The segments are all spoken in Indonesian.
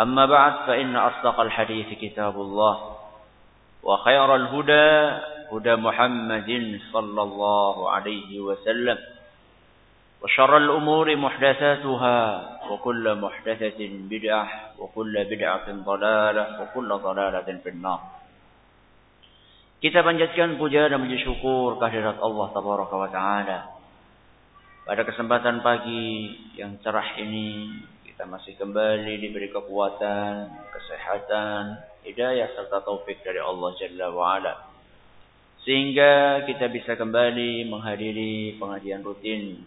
أما بعد فإن أصدق الحديث كتاب الله وخير الهدى هدى محمد صلى الله عليه وسلم وشر الأمور محدثاتها وكل محدثة بدعة وكل بدعة ضلالة وكل ضلالة في النار Kita panjatkan puja dan puji syukur kehadirat Allah Tabaraka wa Ta'ala. Pada kesempatan pagi yang cerah ini, kita masih kembali diberi kekuatan, kesehatan, hidayah serta taufik dari Allah Jalla wa Ala. Sehingga kita bisa kembali menghadiri pengajian rutin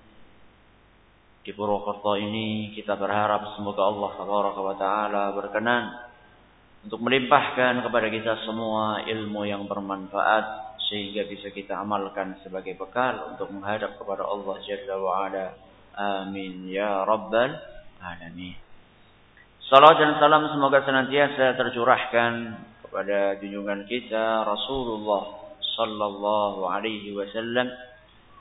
di Purwokerto ini. Kita berharap semoga Allah wa Ta'ala berkenan untuk melimpahkan kepada kita semua ilmu yang bermanfaat sehingga bisa kita amalkan sebagai bekal untuk menghadap kepada Allah Jalla wa Ala. Amin ya rabbal alamin. Salam dan salam semoga senantiasa tercurahkan kepada junjungan kita Rasulullah sallallahu alaihi wasallam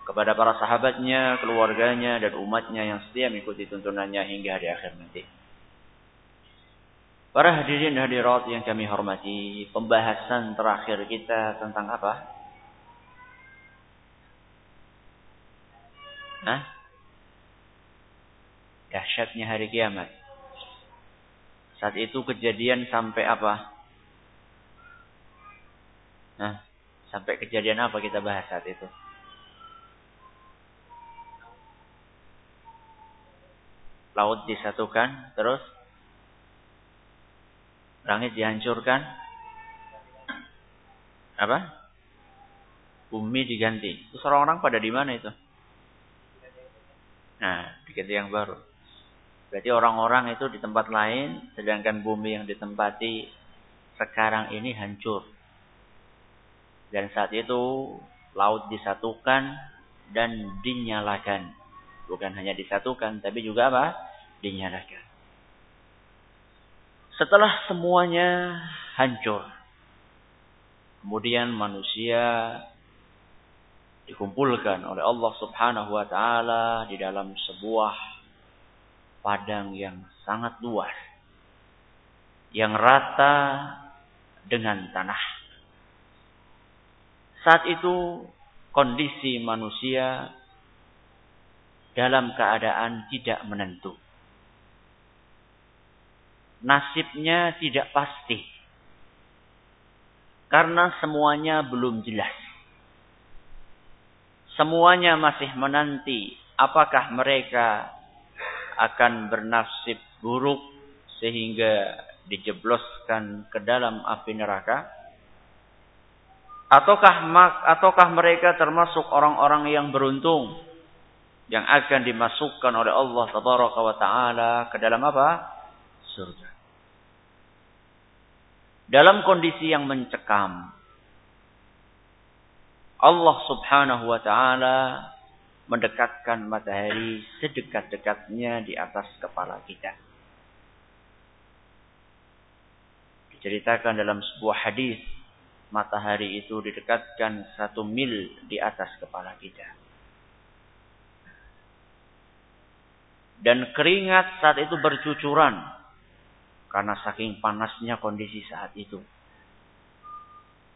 kepada para sahabatnya, keluarganya dan umatnya yang setia mengikuti tuntunannya hingga hari akhir nanti. Para hadirin hadirat yang kami hormati, pembahasan terakhir kita tentang apa? Hah? Dahsyatnya hari kiamat. Saat itu kejadian sampai apa? Nah, sampai kejadian apa kita bahas saat itu? Laut disatukan, terus Langit dihancurkan. Apa? Bumi diganti. Terus orang-orang pada di mana itu? Nah, diganti yang baru. Berarti orang-orang itu di tempat lain, sedangkan bumi yang ditempati sekarang ini hancur. Dan saat itu laut disatukan dan dinyalakan. Bukan hanya disatukan, tapi juga apa? Dinyalakan. Setelah semuanya hancur. Kemudian manusia dikumpulkan oleh Allah Subhanahu wa taala di dalam sebuah padang yang sangat luas. Yang rata dengan tanah. Saat itu kondisi manusia dalam keadaan tidak menentu nasibnya tidak pasti. Karena semuanya belum jelas. Semuanya masih menanti apakah mereka akan bernasib buruk sehingga dijebloskan ke dalam api neraka ataukah ataukah mereka termasuk orang-orang yang beruntung yang akan dimasukkan oleh Allah taala ke dalam apa? surga dalam kondisi yang mencekam. Allah subhanahu wa ta'ala mendekatkan matahari sedekat-dekatnya di atas kepala kita. Ceritakan dalam sebuah hadis matahari itu didekatkan satu mil di atas kepala kita. Dan keringat saat itu bercucuran karena saking panasnya kondisi saat itu.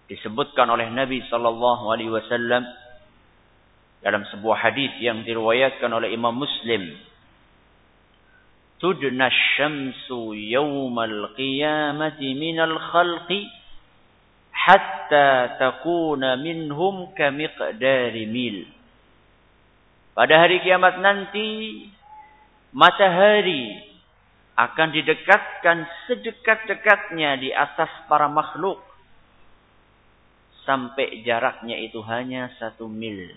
Disebutkan oleh Nabi Shallallahu Alaihi Wasallam dalam sebuah hadis yang diriwayatkan oleh Imam Muslim. Tudna syamsu yawmal qiyamati minal khalqi hatta takuna minhum kamiqdari mil. Pada hari kiamat nanti matahari akan didekatkan sedekat-dekatnya di atas para makhluk. Sampai jaraknya itu hanya satu mil.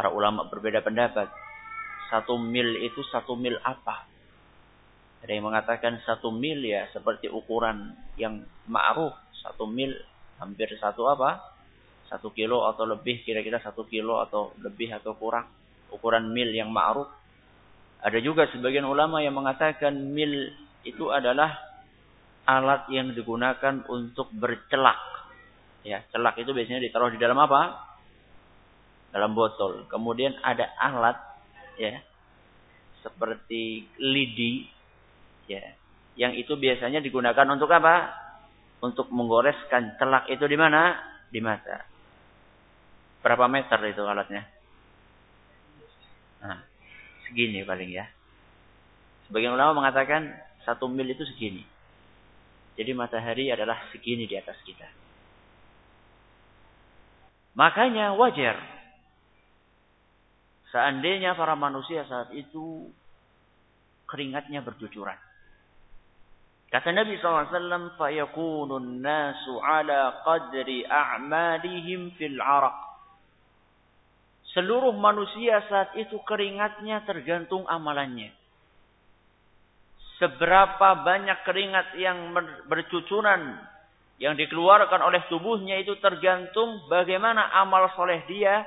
Para ulama berbeda pendapat. Satu mil itu satu mil apa? Ada yang mengatakan satu mil ya seperti ukuran yang ma'ruf. Satu mil hampir satu apa? Satu kilo atau lebih kira-kira satu kilo atau lebih atau kurang. Ukuran mil yang ma'ruf. Ada juga sebagian ulama yang mengatakan mil itu adalah alat yang digunakan untuk bercelak. Ya, celak itu biasanya ditaruh di dalam apa? Dalam botol. Kemudian ada alat ya seperti lidi Ya. Yang itu biasanya digunakan untuk apa? Untuk menggoreskan celak itu di mana? Di mata. Berapa meter itu alatnya? Nah, segini paling ya. Sebagian ulama mengatakan satu mil itu segini. Jadi matahari adalah segini di atas kita. Makanya wajar. Seandainya para manusia saat itu keringatnya bercucuran. Kata Nabi SAW, فَيَكُونُ النَّاسُ عَلَى قَدْرِ أَعْمَالِهِمْ فِي الْعَرَقِ Seluruh manusia saat itu keringatnya tergantung amalannya. Seberapa banyak keringat yang bercucuran yang dikeluarkan oleh tubuhnya itu tergantung bagaimana amal soleh dia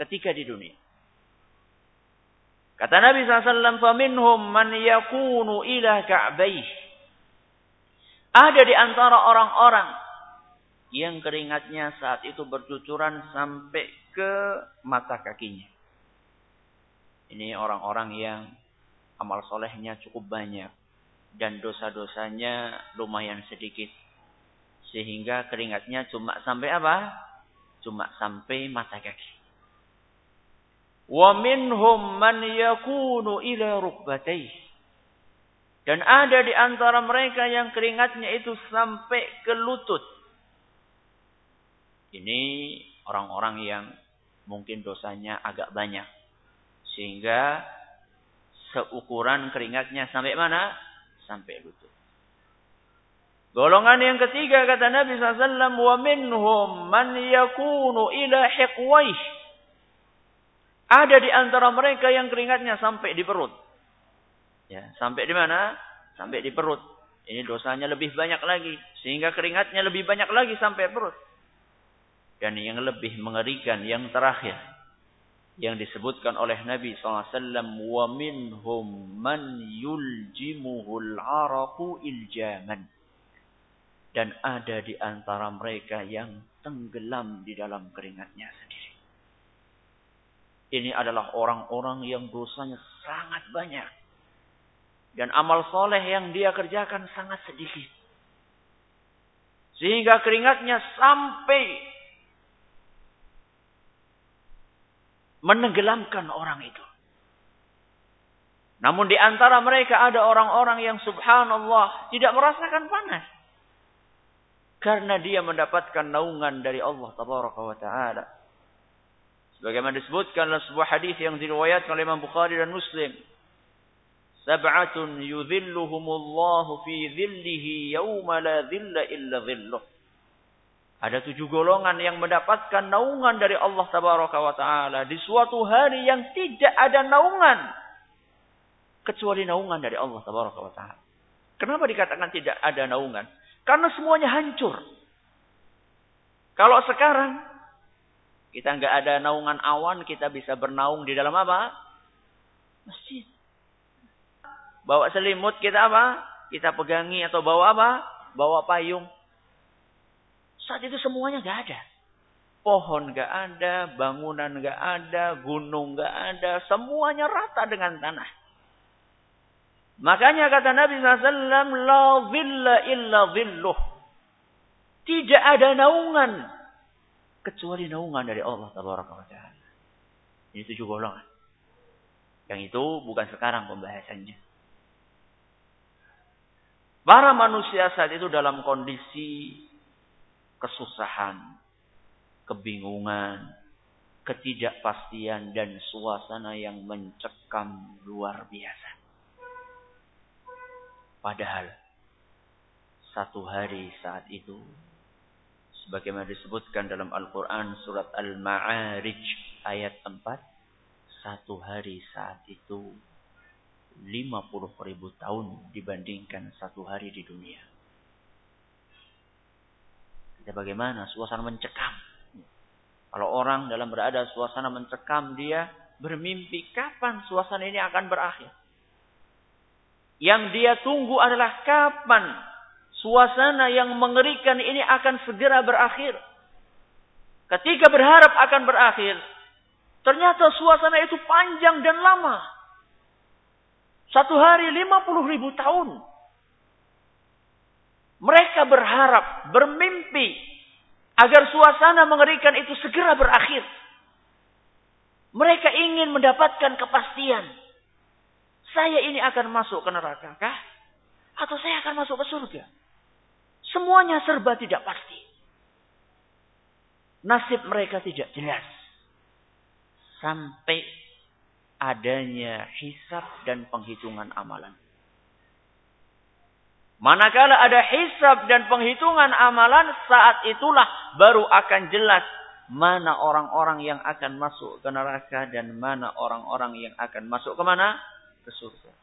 ketika di dunia. Kata Nabi SAW, فَمِنْهُمْ مَنْ يَكُونُ إِلَى كَعْبَيْهِ ada di antara orang-orang yang keringatnya saat itu bercucuran sampai ke mata kakinya. Ini orang-orang yang amal solehnya cukup banyak dan dosa-dosanya lumayan sedikit. Sehingga keringatnya cuma sampai apa? Cuma sampai mata kaki. Wa minhum man yakunu ila rukbatayhi. Dan ada di antara mereka yang keringatnya itu sampai ke lutut. Ini orang-orang yang mungkin dosanya agak banyak. Sehingga seukuran keringatnya sampai mana? Sampai lutut. Golongan yang ketiga kata Nabi SAW, minhum man yakunu ila hiqwaih. Ada di antara mereka yang keringatnya sampai di perut. Ya, sampai di mana? Sampai di perut. Ini dosanya lebih banyak lagi. Sehingga keringatnya lebih banyak lagi sampai perut. Dan yang lebih mengerikan, yang terakhir. Yang disebutkan oleh Nabi SAW. Minhum man yuljimuhul araku iljaman. Dan ada di antara mereka yang tenggelam di dalam keringatnya sendiri. Ini adalah orang-orang yang dosanya sangat banyak dan amal soleh yang dia kerjakan sangat sedikit. Sehingga keringatnya sampai menenggelamkan orang itu. Namun di antara mereka ada orang-orang yang subhanallah tidak merasakan panas. Karena dia mendapatkan naungan dari Allah tabaraka ta'ala. Sebagaimana disebutkan dalam sebuah hadis yang diriwayatkan oleh Imam Bukhari dan Muslim. Sab'atun yudhilluhumullahu fi dhillihi yawma la dhilla illa dhilluh. Ada tujuh golongan yang mendapatkan naungan dari Allah Tabaraka wa Ta'ala. Di suatu hari yang tidak ada naungan. Kecuali naungan dari Allah Tabaraka wa Ta'ala. Kenapa dikatakan tidak ada naungan? Karena semuanya hancur. Kalau sekarang kita nggak ada naungan awan, kita bisa bernaung di dalam apa? Masjid. Bawa selimut kita apa? Kita pegangi atau bawa apa? bawa payung. Saat itu semuanya nggak ada. Pohon nggak ada, bangunan nggak ada, gunung nggak ada, semuanya rata dengan tanah. Makanya kata Nabi SAW, La illa. Tidak ada naungan. Kecuali naungan dari Allah Taala. Ini tujuh golongan. Yang itu bukan sekarang pembahasannya. Para manusia saat itu dalam kondisi kesusahan, kebingungan, ketidakpastian dan suasana yang mencekam luar biasa. Padahal satu hari saat itu sebagaimana disebutkan dalam Al-Qur'an surat Al-Ma'arij ayat 4 satu hari saat itu 50 ribu tahun dibandingkan satu hari di dunia. Kita bagaimana? Suasana mencekam. Kalau orang dalam berada suasana mencekam, dia bermimpi kapan suasana ini akan berakhir. Yang dia tunggu adalah kapan suasana yang mengerikan ini akan segera berakhir. Ketika berharap akan berakhir, ternyata suasana itu panjang dan lama. Satu hari lima puluh ribu tahun. Mereka berharap, bermimpi agar suasana mengerikan itu segera berakhir. Mereka ingin mendapatkan kepastian. Saya ini akan masuk ke neraka kah? Atau saya akan masuk ke surga? Semuanya serba tidak pasti. Nasib mereka tidak jelas. Sampai adanya hisab dan penghitungan amalan. Manakala ada hisab dan penghitungan amalan, saat itulah baru akan jelas mana orang-orang yang akan masuk ke neraka dan mana orang-orang yang akan masuk ke mana? Ke surga.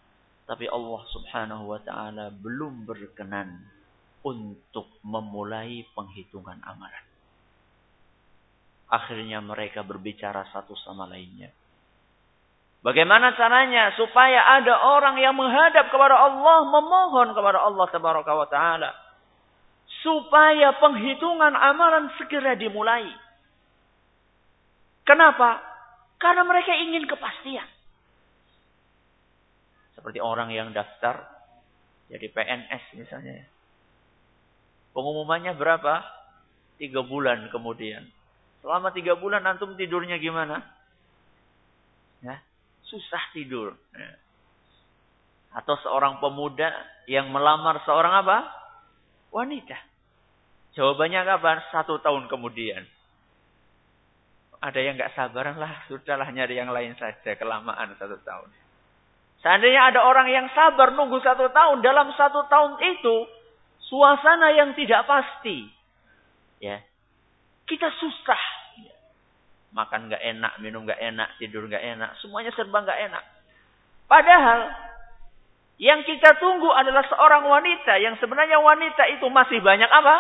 Tapi Allah subhanahu wa ta'ala belum berkenan untuk memulai penghitungan amalan. Akhirnya mereka berbicara satu sama lainnya. Bagaimana caranya supaya ada orang yang menghadap kepada Allah, memohon kepada Allah Tabaraka wa taala supaya penghitungan amalan segera dimulai. Kenapa? Karena mereka ingin kepastian. Seperti orang yang daftar jadi PNS misalnya. Pengumumannya berapa? Tiga bulan kemudian. Selama tiga bulan antum tidurnya gimana? Ya, susah tidur. Ya. Atau seorang pemuda yang melamar seorang apa? Wanita. Jawabannya kapan? Satu tahun kemudian. Ada yang nggak sabaran lah, sudahlah nyari yang lain saja, kelamaan satu tahun. Seandainya ada orang yang sabar nunggu satu tahun, dalam satu tahun itu suasana yang tidak pasti, ya kita susah Makan nggak enak, minum nggak enak, tidur nggak enak, semuanya serba nggak enak. Padahal yang kita tunggu adalah seorang wanita yang sebenarnya wanita itu masih banyak apa?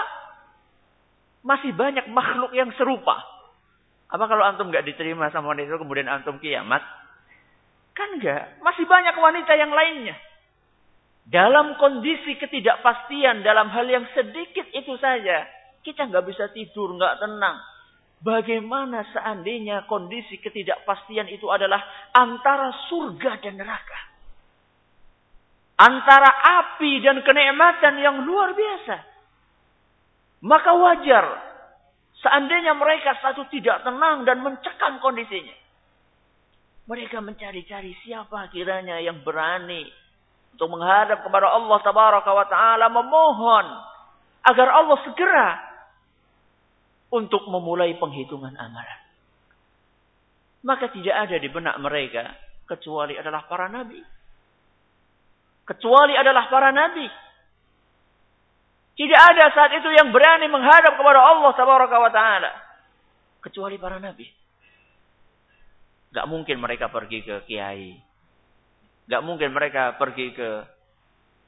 Masih banyak makhluk yang serupa. Apa kalau antum nggak diterima sama wanita itu kemudian antum kiamat? Kan enggak. Masih banyak wanita yang lainnya. Dalam kondisi ketidakpastian dalam hal yang sedikit itu saja. Kita nggak bisa tidur, nggak tenang. Bagaimana seandainya kondisi ketidakpastian itu adalah antara surga dan neraka? Antara api dan kenikmatan yang luar biasa. Maka wajar seandainya mereka satu tidak tenang dan mencekam kondisinya. Mereka mencari-cari siapa kiranya yang berani untuk menghadap kepada Allah Tabaraka wa taala memohon agar Allah segera untuk memulai penghitungan amalan. Maka tidak ada di benak mereka kecuali adalah para nabi. Kecuali adalah para nabi. Tidak ada saat itu yang berani menghadap kepada Allah taala kecuali para nabi. Gak mungkin mereka pergi ke kiai. Gak mungkin mereka pergi ke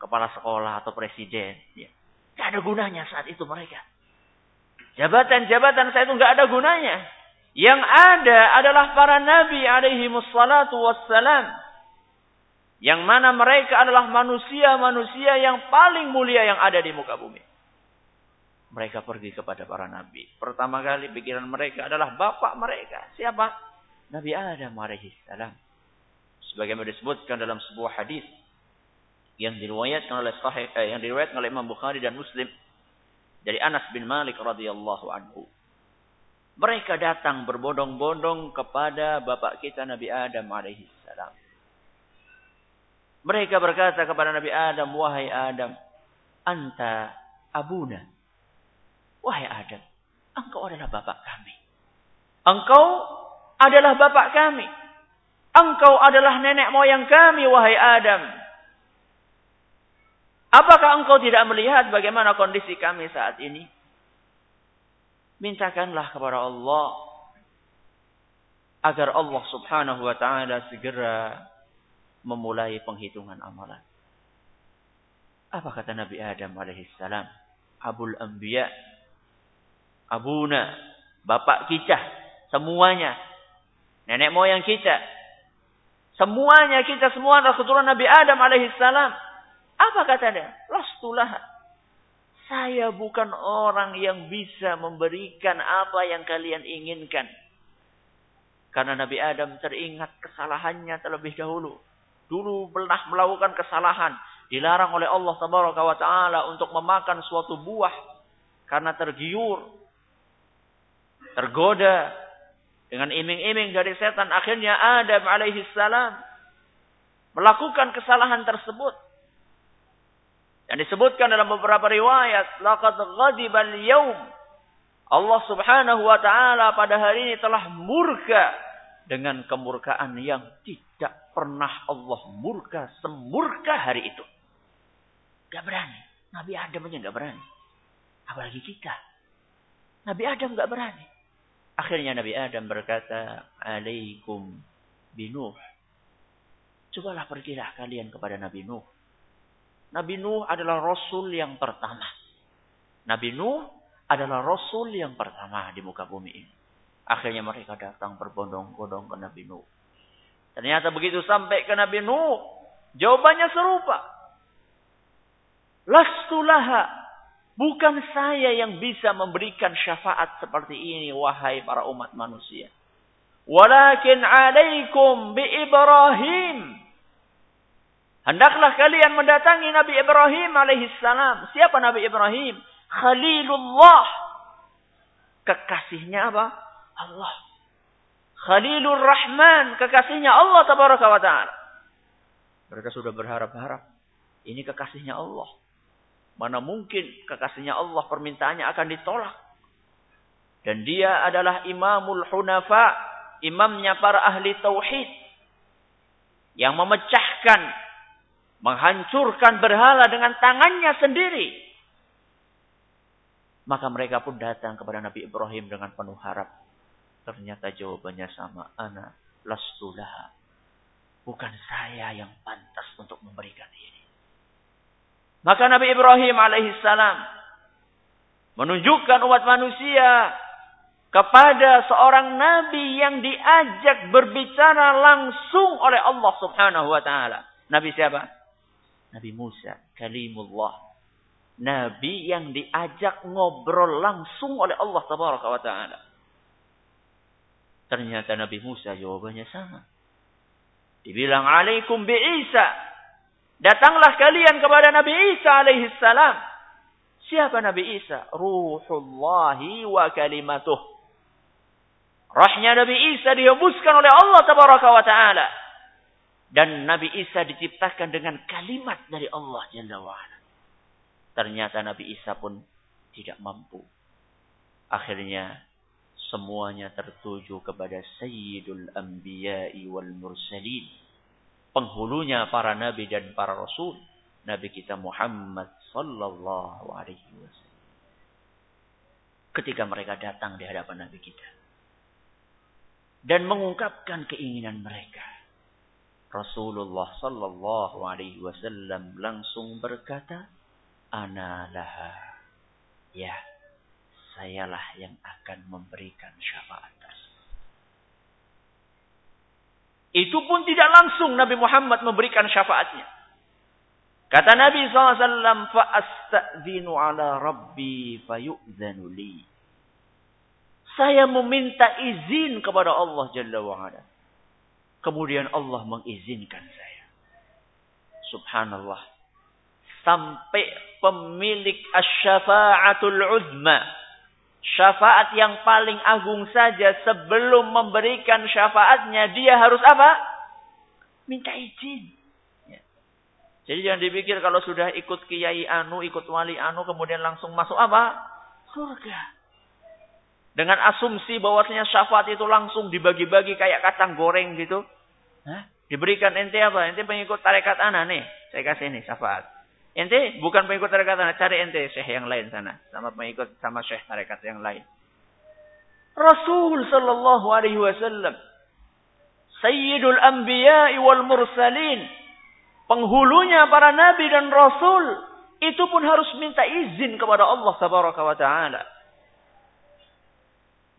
kepala sekolah atau presiden. Ya. Gak ada gunanya saat itu mereka. Jabatan-jabatan saya itu nggak ada gunanya. Yang ada adalah para nabi alaihi wassalatu wassalam. Yang mana mereka adalah manusia-manusia yang paling mulia yang ada di muka bumi. mereka pergi kepada para nabi. Pertama kali pikiran mereka adalah bapak mereka. Siapa? Nabi Adam alaihissalam. Sebagaimana disebutkan dalam sebuah hadis yang diriwayatkan oleh sahih eh, yang diriwayatkan oleh Imam Bukhari dan Muslim dari Anas bin Malik radhiyallahu anhu. Mereka datang berbondong-bondong kepada bapak kita Nabi Adam alaihissalam. Mereka berkata kepada Nabi Adam, "Wahai Adam, anta abuna." Wahai Adam, engkau adalah bapak kami. Engkau adalah bapak kami. Engkau adalah nenek moyang kami, wahai Adam. Apakah engkau tidak melihat bagaimana kondisi kami saat ini? Mintakanlah kepada Allah agar Allah Subhanahu wa taala segera memulai penghitungan amalan. Apa kata Nabi Adam alaihissalam? Abul Anbiya abuna, bapak kita, semuanya. Nenek moyang kita. Semuanya kita semua adalah keturunan Nabi Adam alaihissalam. Apa kata dia? Lastulah. Saya bukan orang yang bisa memberikan apa yang kalian inginkan. Karena Nabi Adam teringat kesalahannya terlebih dahulu. Dulu pernah melakukan kesalahan. Dilarang oleh Allah Taala untuk memakan suatu buah. Karena tergiur tergoda dengan iming-iming dari setan. Akhirnya Adam alaihi salam melakukan kesalahan tersebut. Yang disebutkan dalam beberapa riwayat, laqad ghadibal yaum. Allah Subhanahu wa taala pada hari ini telah murka dengan kemurkaan yang tidak pernah Allah murka semurka hari itu. Gak berani. Nabi Adam aja gak berani. Apalagi kita. Nabi Adam gak berani. Akhirnya Nabi Adam berkata, Alaikum binuh. Cobalah pergilah kalian kepada Nabi Nuh. Nabi Nuh adalah Rasul yang pertama. Nabi Nuh adalah Rasul yang pertama di muka bumi ini. Akhirnya mereka datang berbondong-bondong ke Nabi Nuh. Ternyata begitu sampai ke Nabi Nuh, jawabannya serupa. Lastulaha Bukan saya yang bisa memberikan syafaat seperti ini, wahai para umat manusia. Walakin alaikum bi Ibrahim. Hendaklah kalian mendatangi Nabi Ibrahim alaihissalam. Siapa Nabi Ibrahim? Khalilullah. Kekasihnya apa? Allah. Khalilur Rahman. Kekasihnya Allah tabaraka wa ta'ala. Mereka sudah berharap-harap. Ini kekasihnya Allah. Mana mungkin kekasihnya Allah permintaannya akan ditolak. Dan dia adalah imamul hunafa. Imamnya para ahli tauhid. Yang memecahkan. Menghancurkan berhala dengan tangannya sendiri. Maka mereka pun datang kepada Nabi Ibrahim dengan penuh harap. Ternyata jawabannya sama. Ana lastulah. Bukan saya yang pantas untuk memberikan ini. Maka Nabi Ibrahim alaihissalam menunjukkan umat manusia kepada seorang nabi yang diajak berbicara langsung oleh Allah Subhanahu wa taala. Nabi siapa? Nabi Musa, kalimullah. Nabi yang diajak ngobrol langsung oleh Allah Tabaraka wa taala. Ternyata Nabi Musa jawabannya sama. Dibilang alaikum bi Isa Datanglah kalian kepada Nabi Isa alaihi salam. Siapa Nabi Isa? Ruhullahi wa kalimatuh. Rahnya Nabi Isa dihembuskan oleh Allah tabaraka wa ta'ala. Dan Nabi Isa diciptakan dengan kalimat dari Allah Jalla wa'ala. Ternyata Nabi Isa pun tidak mampu. Akhirnya semuanya tertuju kepada Sayyidul Anbiya'i wal Mursalin penghulunya para nabi dan para rasul, nabi kita Muhammad sallallahu alaihi wasallam. Ketika mereka datang di hadapan nabi kita dan mengungkapkan keinginan mereka, Rasulullah sallallahu alaihi wasallam langsung berkata, "Ana laha." Ya, sayalah yang akan memberikan syafaat itu pun tidak langsung Nabi Muhammad memberikan syafaatnya. Kata Nabi SAW, فَأَسْتَأْذِنُ عَلَى رَبِّي فَيُؤْذَنُ لِي Saya meminta izin kepada Allah Jalla wa'ala. Kemudian Allah mengizinkan saya. Subhanallah. Sampai pemilik asyafa'atul uzma. Syafaat yang paling agung saja sebelum memberikan syafaatnya dia harus apa? Minta izin. Jadi jangan dipikir kalau sudah ikut kiai anu, ikut wali anu, kemudian langsung masuk apa? Surga. Dengan asumsi bahwasanya syafaat itu langsung dibagi-bagi kayak kacang goreng gitu. Hah? Diberikan ente apa? Ente pengikut tarekat ana nih. Saya kasih nih syafaat. Ente bukan pengikut tarekat ana, cari ente syekh yang lain sana. Sama pengikut sama syekh tarekat yang lain. Rasul sallallahu alaihi wasallam Sayyidul Anbiya'i wal Mursalin penghulunya para nabi dan rasul itu pun harus minta izin kepada Allah tabaraka wa taala.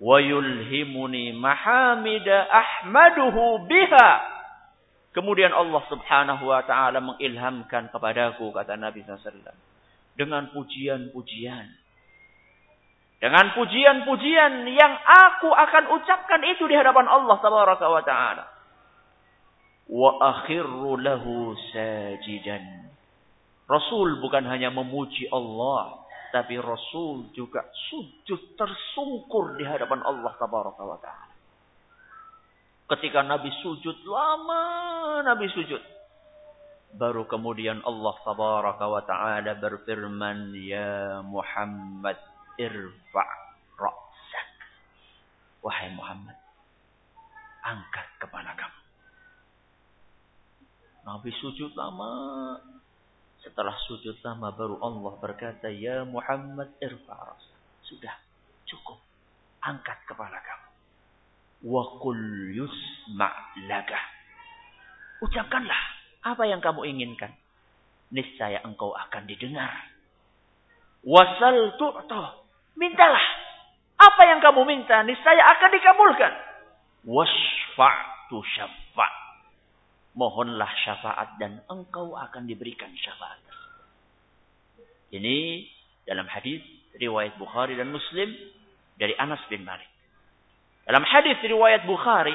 Wa yulhimuni mahamida ahmaduhu biha. Kemudian Allah Subhanahu wa taala mengilhamkan kepadaku kata Nabi sallallahu dengan pujian-pujian. Dengan pujian-pujian yang aku akan ucapkan itu di hadapan Allah tabaraka wa taala wa akhirru lahu sajidan. Rasul bukan hanya memuji Allah, tapi Rasul juga sujud tersungkur di hadapan Allah tabaraka wa taala. Ketika Nabi sujud lama Nabi sujud. Baru kemudian Allah tabaraka wa taala berfirman, "Ya Muhammad, irfa' ra'sak." Wahai Muhammad, angkat kepala kamu. Nabi sujud lama. Setelah sujud lama baru Allah berkata, Ya Muhammad irfa Sudah, cukup. Angkat kepala kamu. Wa qul yusma' laka. Ucapkanlah apa yang kamu inginkan. Niscaya engkau akan didengar. Wasal tu'toh. Mintalah. Apa yang kamu minta, niscaya akan dikabulkan. Wasfa'tu syafa' mohonlah syafaat dan engkau akan diberikan syafaat. Ini dalam hadis riwayat Bukhari dan Muslim dari Anas bin Malik. Dalam hadis riwayat Bukhari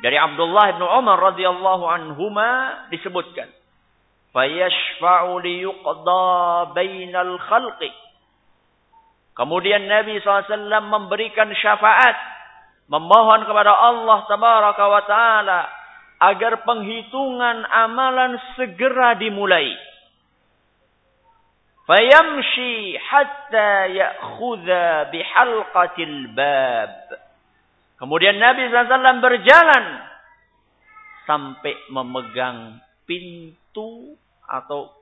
dari Abdullah bin Umar radhiyallahu anhuma disebutkan, "Fayashfa'u liyuqda bainal khalqi." Kemudian Nabi SAW memberikan syafaat. Memohon kepada Allah Tabaraka wa Ta'ala agar penghitungan amalan segera dimulai. Fayamshi hatta ya'khudha bihalqatil bab. Kemudian Nabi SAW berjalan sampai memegang pintu atau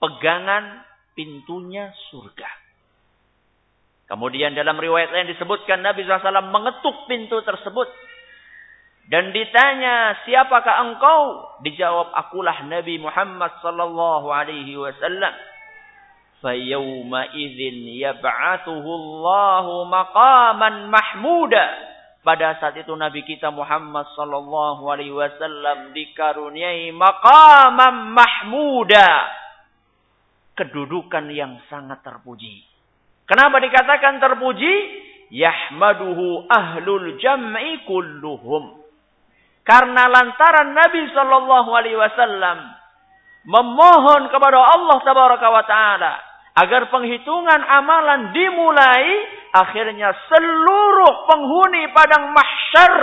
pegangan pintunya surga. Kemudian dalam riwayat lain disebutkan Nabi SAW mengetuk pintu tersebut dan ditanya, siapakah engkau? Dijawab, akulah Nabi Muhammad wasallam. Fayawma idzin yab'athuhu Allahu maqaman mahmuda. Pada saat itu Nabi kita Muhammad sallallahu alaihi wasallam dikaruniai maqaman mahmuda. Kedudukan yang sangat terpuji. Kenapa dikatakan terpuji? Yahmaduhu ahlul jam'i kulluhum karena lantaran Nabi Shallallahu Alaihi Wasallam memohon kepada Allah Tabaraka wa Taala agar penghitungan amalan dimulai, akhirnya seluruh penghuni padang mahsyar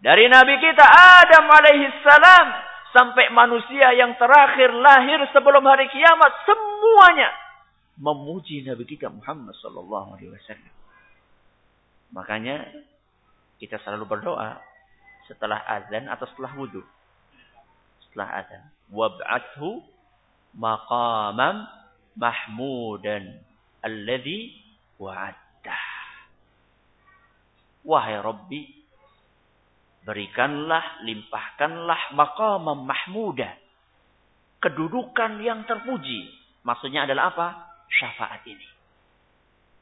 dari Nabi kita Adam alaihi salam sampai manusia yang terakhir lahir sebelum hari kiamat semuanya memuji Nabi kita Muhammad sallallahu alaihi wasallam. Makanya kita selalu berdoa setelah azan atau setelah wudhu? Setelah azan. Wab'athu maqamam mahmudan alladhi wa'addah. Wahai Rabbi, berikanlah, limpahkanlah maqamam mahmuda. Kedudukan yang terpuji. Maksudnya adalah apa? Syafaat ini.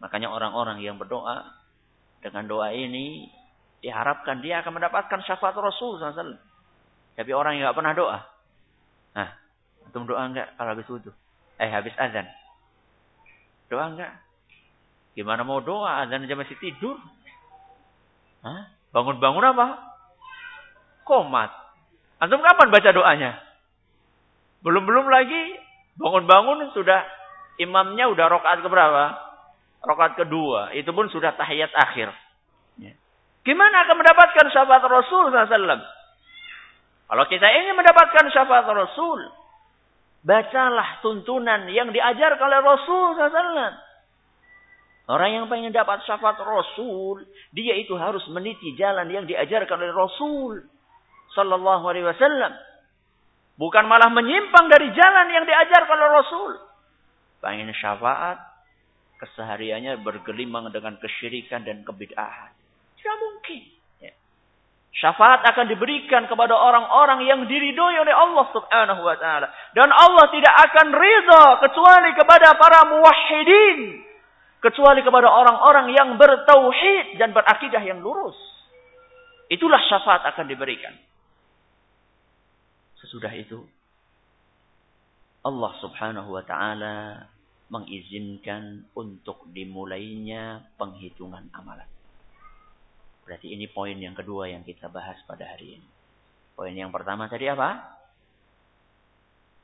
Makanya orang-orang yang berdoa dengan doa ini diharapkan dia akan mendapatkan syafaat Rasul SAW. Tapi orang yang nggak pernah doa, nah Antum doa enggak kalau habis wudhu? Eh habis azan? Doa enggak? Gimana mau doa? Azan aja masih tidur. Bangun-bangun apa? Komat. Antum kapan baca doanya? Belum-belum lagi bangun-bangun sudah imamnya udah rokaat keberapa? Rokaat kedua. Itu pun sudah tahiyat akhir. Ya. Gimana akan mendapatkan syafaat Rasul SAW? Kalau kita ingin mendapatkan syafaat Rasul, bacalah tuntunan yang diajarkan oleh Rasul SAW. Orang yang ingin dapat syafaat Rasul, dia itu harus meniti jalan yang diajarkan oleh Rasul Sallallahu Alaihi Wasallam. Bukan malah menyimpang dari jalan yang diajarkan oleh Rasul. Pengen syafaat, kesehariannya bergelimang dengan kesyirikan dan kebid'ahan. Tidak mungkin. Ya. Syafaat akan diberikan kepada orang-orang yang diridhoi oleh Allah Subhanahu wa taala dan Allah tidak akan ridha kecuali kepada para muwahhidin, kecuali kepada orang-orang yang bertauhid dan berakidah yang lurus. Itulah syafaat akan diberikan. Sesudah itu Allah Subhanahu wa taala mengizinkan untuk dimulainya penghitungan amalan. Berarti ini poin yang kedua yang kita bahas pada hari ini. Poin yang pertama tadi apa?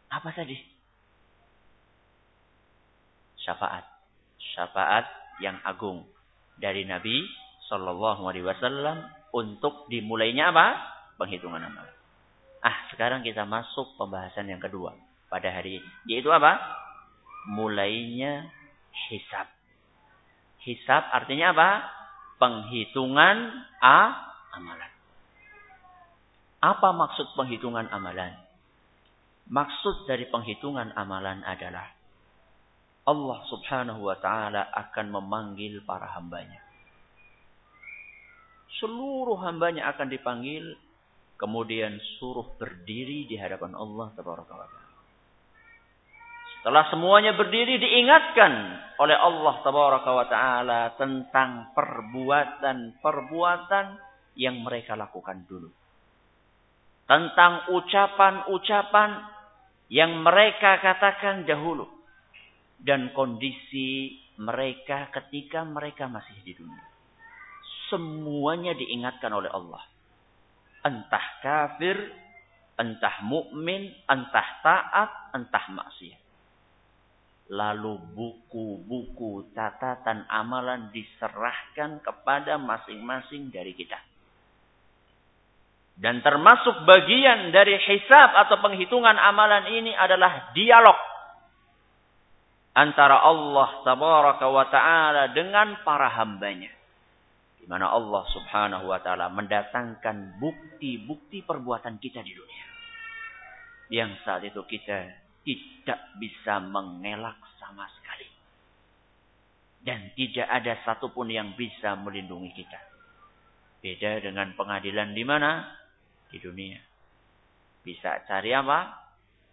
Apa tadi? Syafaat. Syafaat yang agung dari Nabi Shallallahu Alaihi Wasallam untuk dimulainya apa? Penghitungan amalan. Ah, sekarang kita masuk pembahasan yang kedua pada hari ini. Yaitu apa? Mulainya hisab. Hisab artinya apa? Penghitungan A, amalan. Apa maksud penghitungan amalan? Maksud dari penghitungan amalan adalah Allah subhanahu wa ta'ala akan memanggil para hambanya. Seluruh hambanya akan dipanggil kemudian suruh berdiri di hadapan Allah taala. Setelah semuanya berdiri diingatkan oleh Allah taala tentang perbuatan-perbuatan yang mereka lakukan dulu. Tentang ucapan-ucapan yang mereka katakan dahulu dan kondisi mereka ketika mereka masih di dunia. Semuanya diingatkan oleh Allah entah kafir, entah mukmin, entah taat, entah maksiat. Lalu buku-buku catatan amalan diserahkan kepada masing-masing dari kita. Dan termasuk bagian dari hisab atau penghitungan amalan ini adalah dialog antara Allah tabaraka wa taala dengan para hambanya mana Allah Subhanahu wa taala mendatangkan bukti-bukti perbuatan kita di dunia. Yang saat itu kita tidak bisa mengelak sama sekali. Dan tidak ada satupun yang bisa melindungi kita. Beda dengan pengadilan di mana? Di dunia. Bisa cari apa?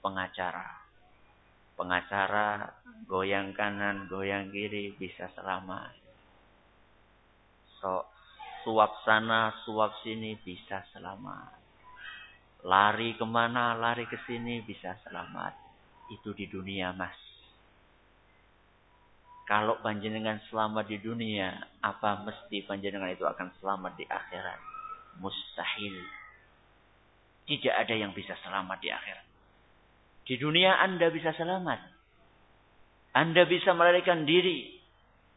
Pengacara. Pengacara goyang kanan, goyang kiri bisa selamat So, suap sana, suap sini bisa selamat. Lari ke mana, lari ke sini bisa selamat. Itu di dunia mas. Kalau panjenengan selamat di dunia, apa mesti panjenengan itu akan selamat di akhirat? Mustahil. Tidak ada yang bisa selamat di akhirat. Di dunia Anda bisa selamat. Anda bisa melarikan diri.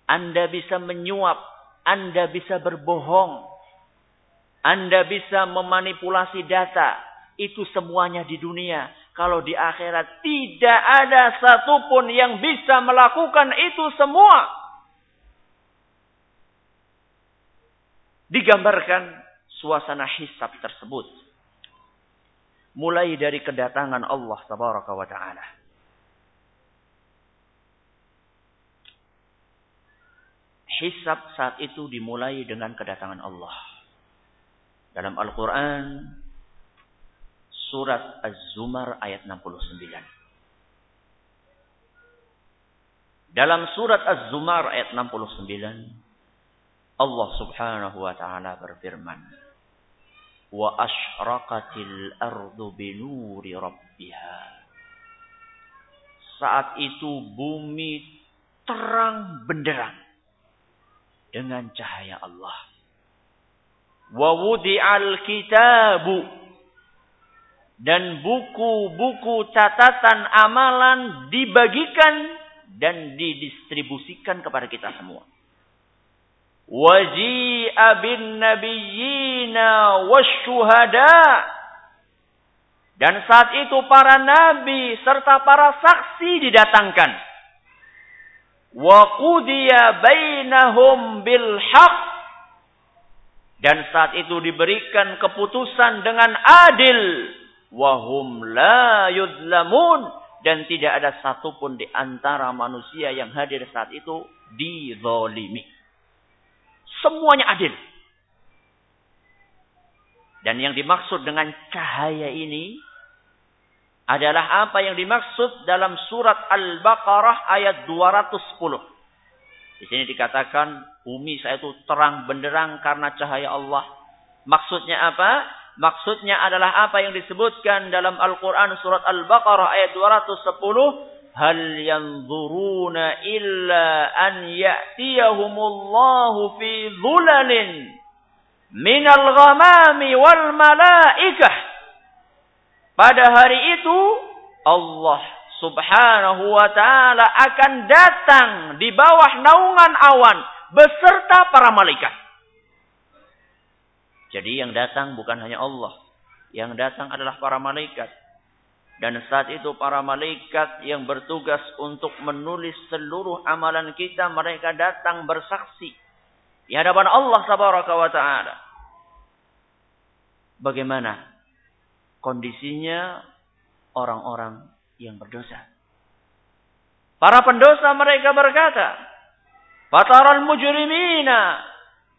Anda bisa menyuap anda bisa berbohong. Anda bisa memanipulasi data. Itu semuanya di dunia. Kalau di akhirat tidak ada satupun yang bisa melakukan itu semua. Digambarkan suasana hisab tersebut. Mulai dari kedatangan Allah Tabaraka wa Ta'ala. hisab saat itu dimulai dengan kedatangan Allah. Dalam Al-Quran, surat Az-Zumar ayat 69. Dalam surat Az-Zumar ayat 69, Allah subhanahu wa ta'ala berfirman, Wa ashraqatil ardu binuri rabbiha. Saat itu bumi terang benderang dengan cahaya Allah. Wa wudi'al kitabu dan buku-buku catatan amalan dibagikan dan didistribusikan kepada kita semua. Waji'a bin nabiyyina wasyuhada dan saat itu para nabi serta para saksi didatangkan. Wa qudiya bainahum bil haqq dan saat itu diberikan keputusan dengan adil wahum la yudlamun dan tidak ada satupun di antara manusia yang hadir saat itu dizolimi. Semuanya adil. Dan yang dimaksud dengan cahaya ini adalah apa yang dimaksud dalam surat Al-Baqarah ayat 210. Di sini dikatakan bumi saya itu terang benderang karena cahaya Allah. Maksudnya apa? Maksudnya adalah apa yang disebutkan dalam Al-Quran surat Al-Baqarah ayat 210. Hal yanzuruna illa an ya'tiyahumullahu fi dhulalin minal ghamami wal malaikah. Pada hari itu Allah subhanahu wa ta'ala akan datang di bawah naungan awan beserta para malaikat. Jadi yang datang bukan hanya Allah. Yang datang adalah para malaikat. Dan saat itu para malaikat yang bertugas untuk menulis seluruh amalan kita. Mereka datang bersaksi. Di hadapan Allah Subhanahu wa ta'ala. Bagaimana kondisinya orang-orang yang berdosa. Para pendosa mereka berkata, Fataral mujrimina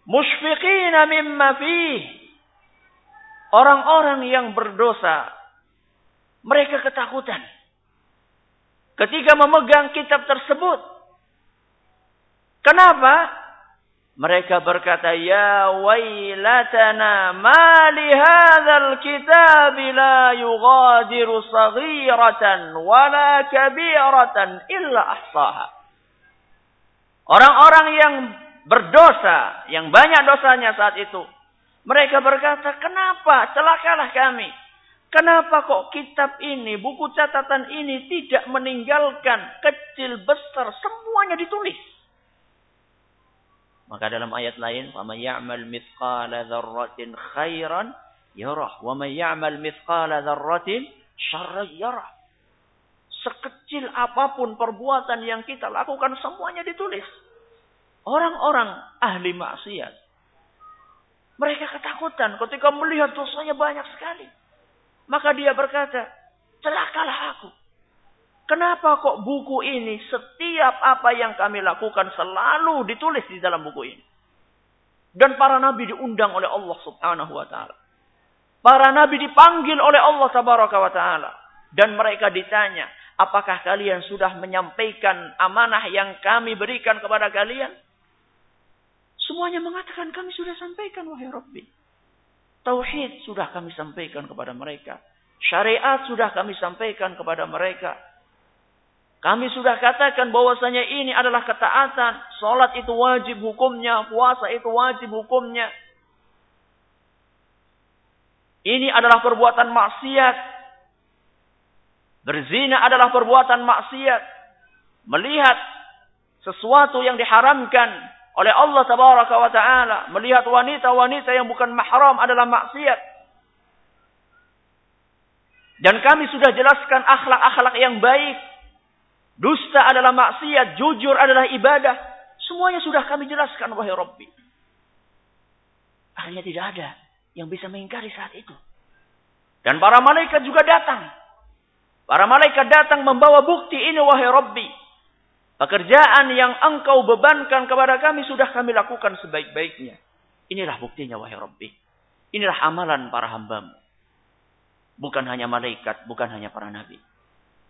Mushfiqina mimma fih. Orang-orang yang berdosa. Mereka ketakutan. Ketika memegang kitab tersebut. Kenapa? Mereka berkata, Ya wailatana ma li hadzal kitab la yughadiru saghiratan wala kabiratan illa ahsaha. Orang-orang yang berdosa, yang banyak dosanya saat itu. Mereka berkata, kenapa celakalah kami? Kenapa kok kitab ini, buku catatan ini tidak meninggalkan kecil besar, semuanya ditulis. Maka dalam ayat lain, "Wa ya'mal mithqala dzarratin khairan yarah, wa may ya'mal mithqala dzarratin syarran yarah." Sekecil apa pun perbuatan yang kita lakukan semuanya ditulis. Orang-orang ahli maksiat. Mereka ketakutan ketika melihat dosanya banyak sekali. Maka dia berkata, celakalah aku. Kenapa kok buku ini setiap apa yang kami lakukan selalu ditulis di dalam buku ini. Dan para nabi diundang oleh Allah subhanahu wa ta'ala. Para nabi dipanggil oleh Allah tabaraka wa ta'ala. Dan mereka ditanya, apakah kalian sudah menyampaikan amanah yang kami berikan kepada kalian? Semuanya mengatakan kami sudah sampaikan wahai Rabbi. Tauhid sudah kami sampaikan kepada mereka. Syariat sudah kami sampaikan kepada mereka. Kami sudah katakan bahwasanya ini adalah ketaatan. Salat itu wajib hukumnya, puasa itu wajib hukumnya. Ini adalah perbuatan maksiat. Berzina adalah perbuatan maksiat. Melihat sesuatu yang diharamkan oleh Allah tabaraka wa taala melihat wanita-wanita yang bukan mahram adalah maksiat. Dan kami sudah jelaskan akhlak-akhlak yang baik. Dusta adalah maksiat, jujur adalah ibadah. Semuanya sudah kami jelaskan wahai Rabbi. Akhirnya tidak ada yang bisa mengingkari saat itu. Dan para malaikat juga datang. Para malaikat datang membawa bukti ini wahai Rabbi. Pekerjaan yang engkau bebankan kepada kami sudah kami lakukan sebaik-baiknya. Inilah buktinya wahai Rabbi. Inilah amalan para hambamu. Bukan hanya malaikat, bukan hanya para nabi.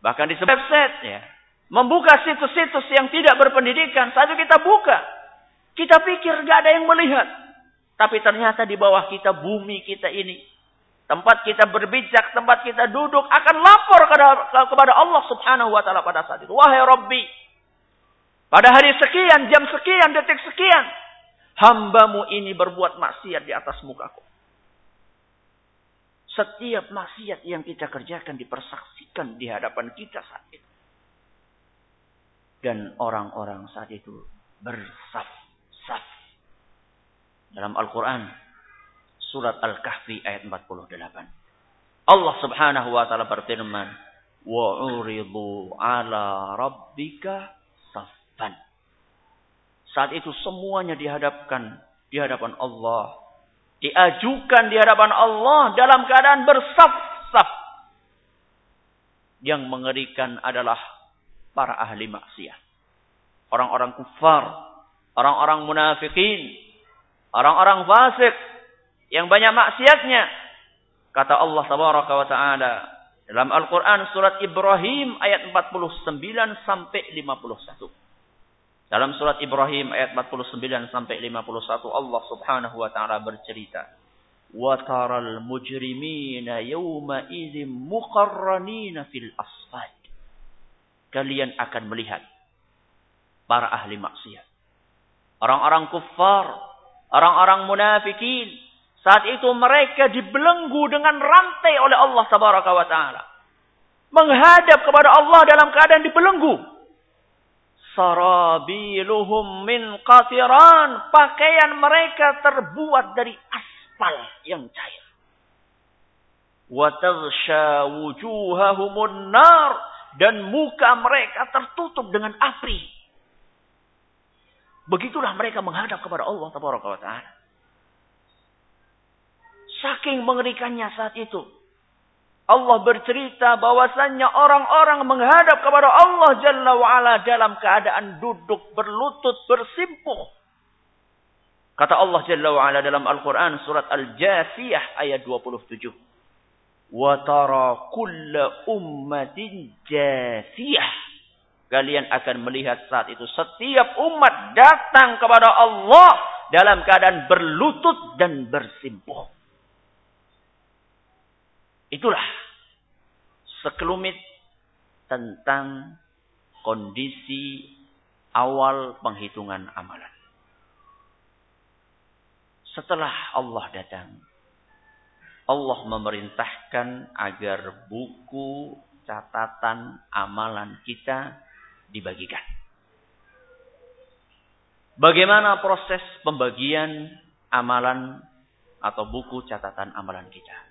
Bahkan di website ya. Membuka situs-situs yang tidak berpendidikan. Satu kita buka. Kita pikir gak ada yang melihat. Tapi ternyata di bawah kita, bumi kita ini. tempat kita berbijak, tempat kita duduk akan lapor kepada Allah Subhanahu wa taala pada saat itu. Wahai Rabbi, pada hari sekian, jam sekian, detik sekian, hambamu ini berbuat maksiat di atas mukaku. Setiap maksiat yang kita kerjakan dipersaksikan di hadapan kita saat itu. Dan orang-orang saat itu bersaf-saf. Dalam Al-Quran, surat Al-Kahfi ayat 48. Allah subhanahu wa ta'ala berfirman, وَعُرِضُوا عَلَى رَبِّكَ depan. Saat itu semuanya dihadapkan di hadapan Allah. Diajukan di hadapan Allah dalam keadaan bersaf-saf. Yang mengerikan adalah para ahli maksiat. Orang-orang kufar, orang-orang munafikin, orang-orang fasik yang banyak maksiatnya. Kata Allah subhanahu wa taala dalam Al-Qur'an surat Ibrahim ayat 49 sampai 51. Dalam surat Ibrahim ayat 49 sampai 51 Allah Subhanahu wa taala bercerita, "Wa taral mujrimina yawma idzim muqarranina fil asfad." Kalian akan melihat para ahli maksiat. Orang-orang kufar, orang-orang munafikin, saat itu mereka dibelenggu dengan rantai oleh Allah Subhanahu wa taala. Menghadap kepada Allah dalam keadaan dibelenggu sarabiluhum min qatiran. Pakaian mereka terbuat dari aspal yang cair. Wa taghsha wujuhahumun nar. Dan muka mereka tertutup dengan api. Begitulah mereka menghadap kepada Allah Taala. Saking mengerikannya saat itu. Allah bercerita bahwasannya orang-orang menghadap kepada Allah Jalla wa'ala dalam keadaan duduk berlutut bersimpuh. Kata Allah Jalla wa'ala dalam Al-Quran surat Al-Jasiyah ayat 27. وَتَرَى كُلَّ أُمَّةٍ جَاسِيَةٍ Kalian akan melihat saat itu setiap umat datang kepada Allah dalam keadaan berlutut dan bersimpuh. Itulah sekelumit tentang kondisi awal penghitungan amalan. Setelah Allah datang, Allah memerintahkan agar buku catatan amalan kita dibagikan. Bagaimana proses pembagian amalan atau buku catatan amalan kita?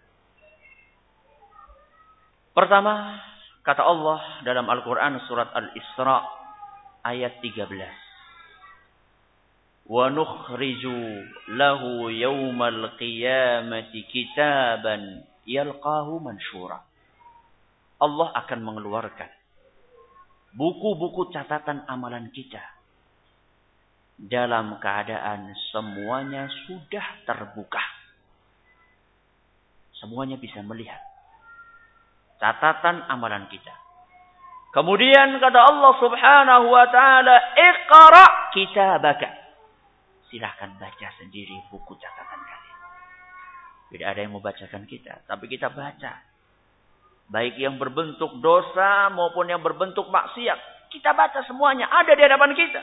Pertama, kata Allah dalam Al-Quran surat Al-Isra ayat 13. Wa nukhriju lahu yawmal qiyamati kitaban mansyura. Allah akan mengeluarkan buku-buku catatan amalan kita dalam keadaan semuanya sudah terbuka. Semuanya bisa melihat catatan amalan kita. Kemudian kata Allah Subhanahu wa taala, "Iqra kitabaka." Silahkan baca sendiri buku catatan kalian. Tidak ada yang membacakan kita, tapi kita baca. Baik yang berbentuk dosa maupun yang berbentuk maksiat. Kita baca semuanya, ada di hadapan kita.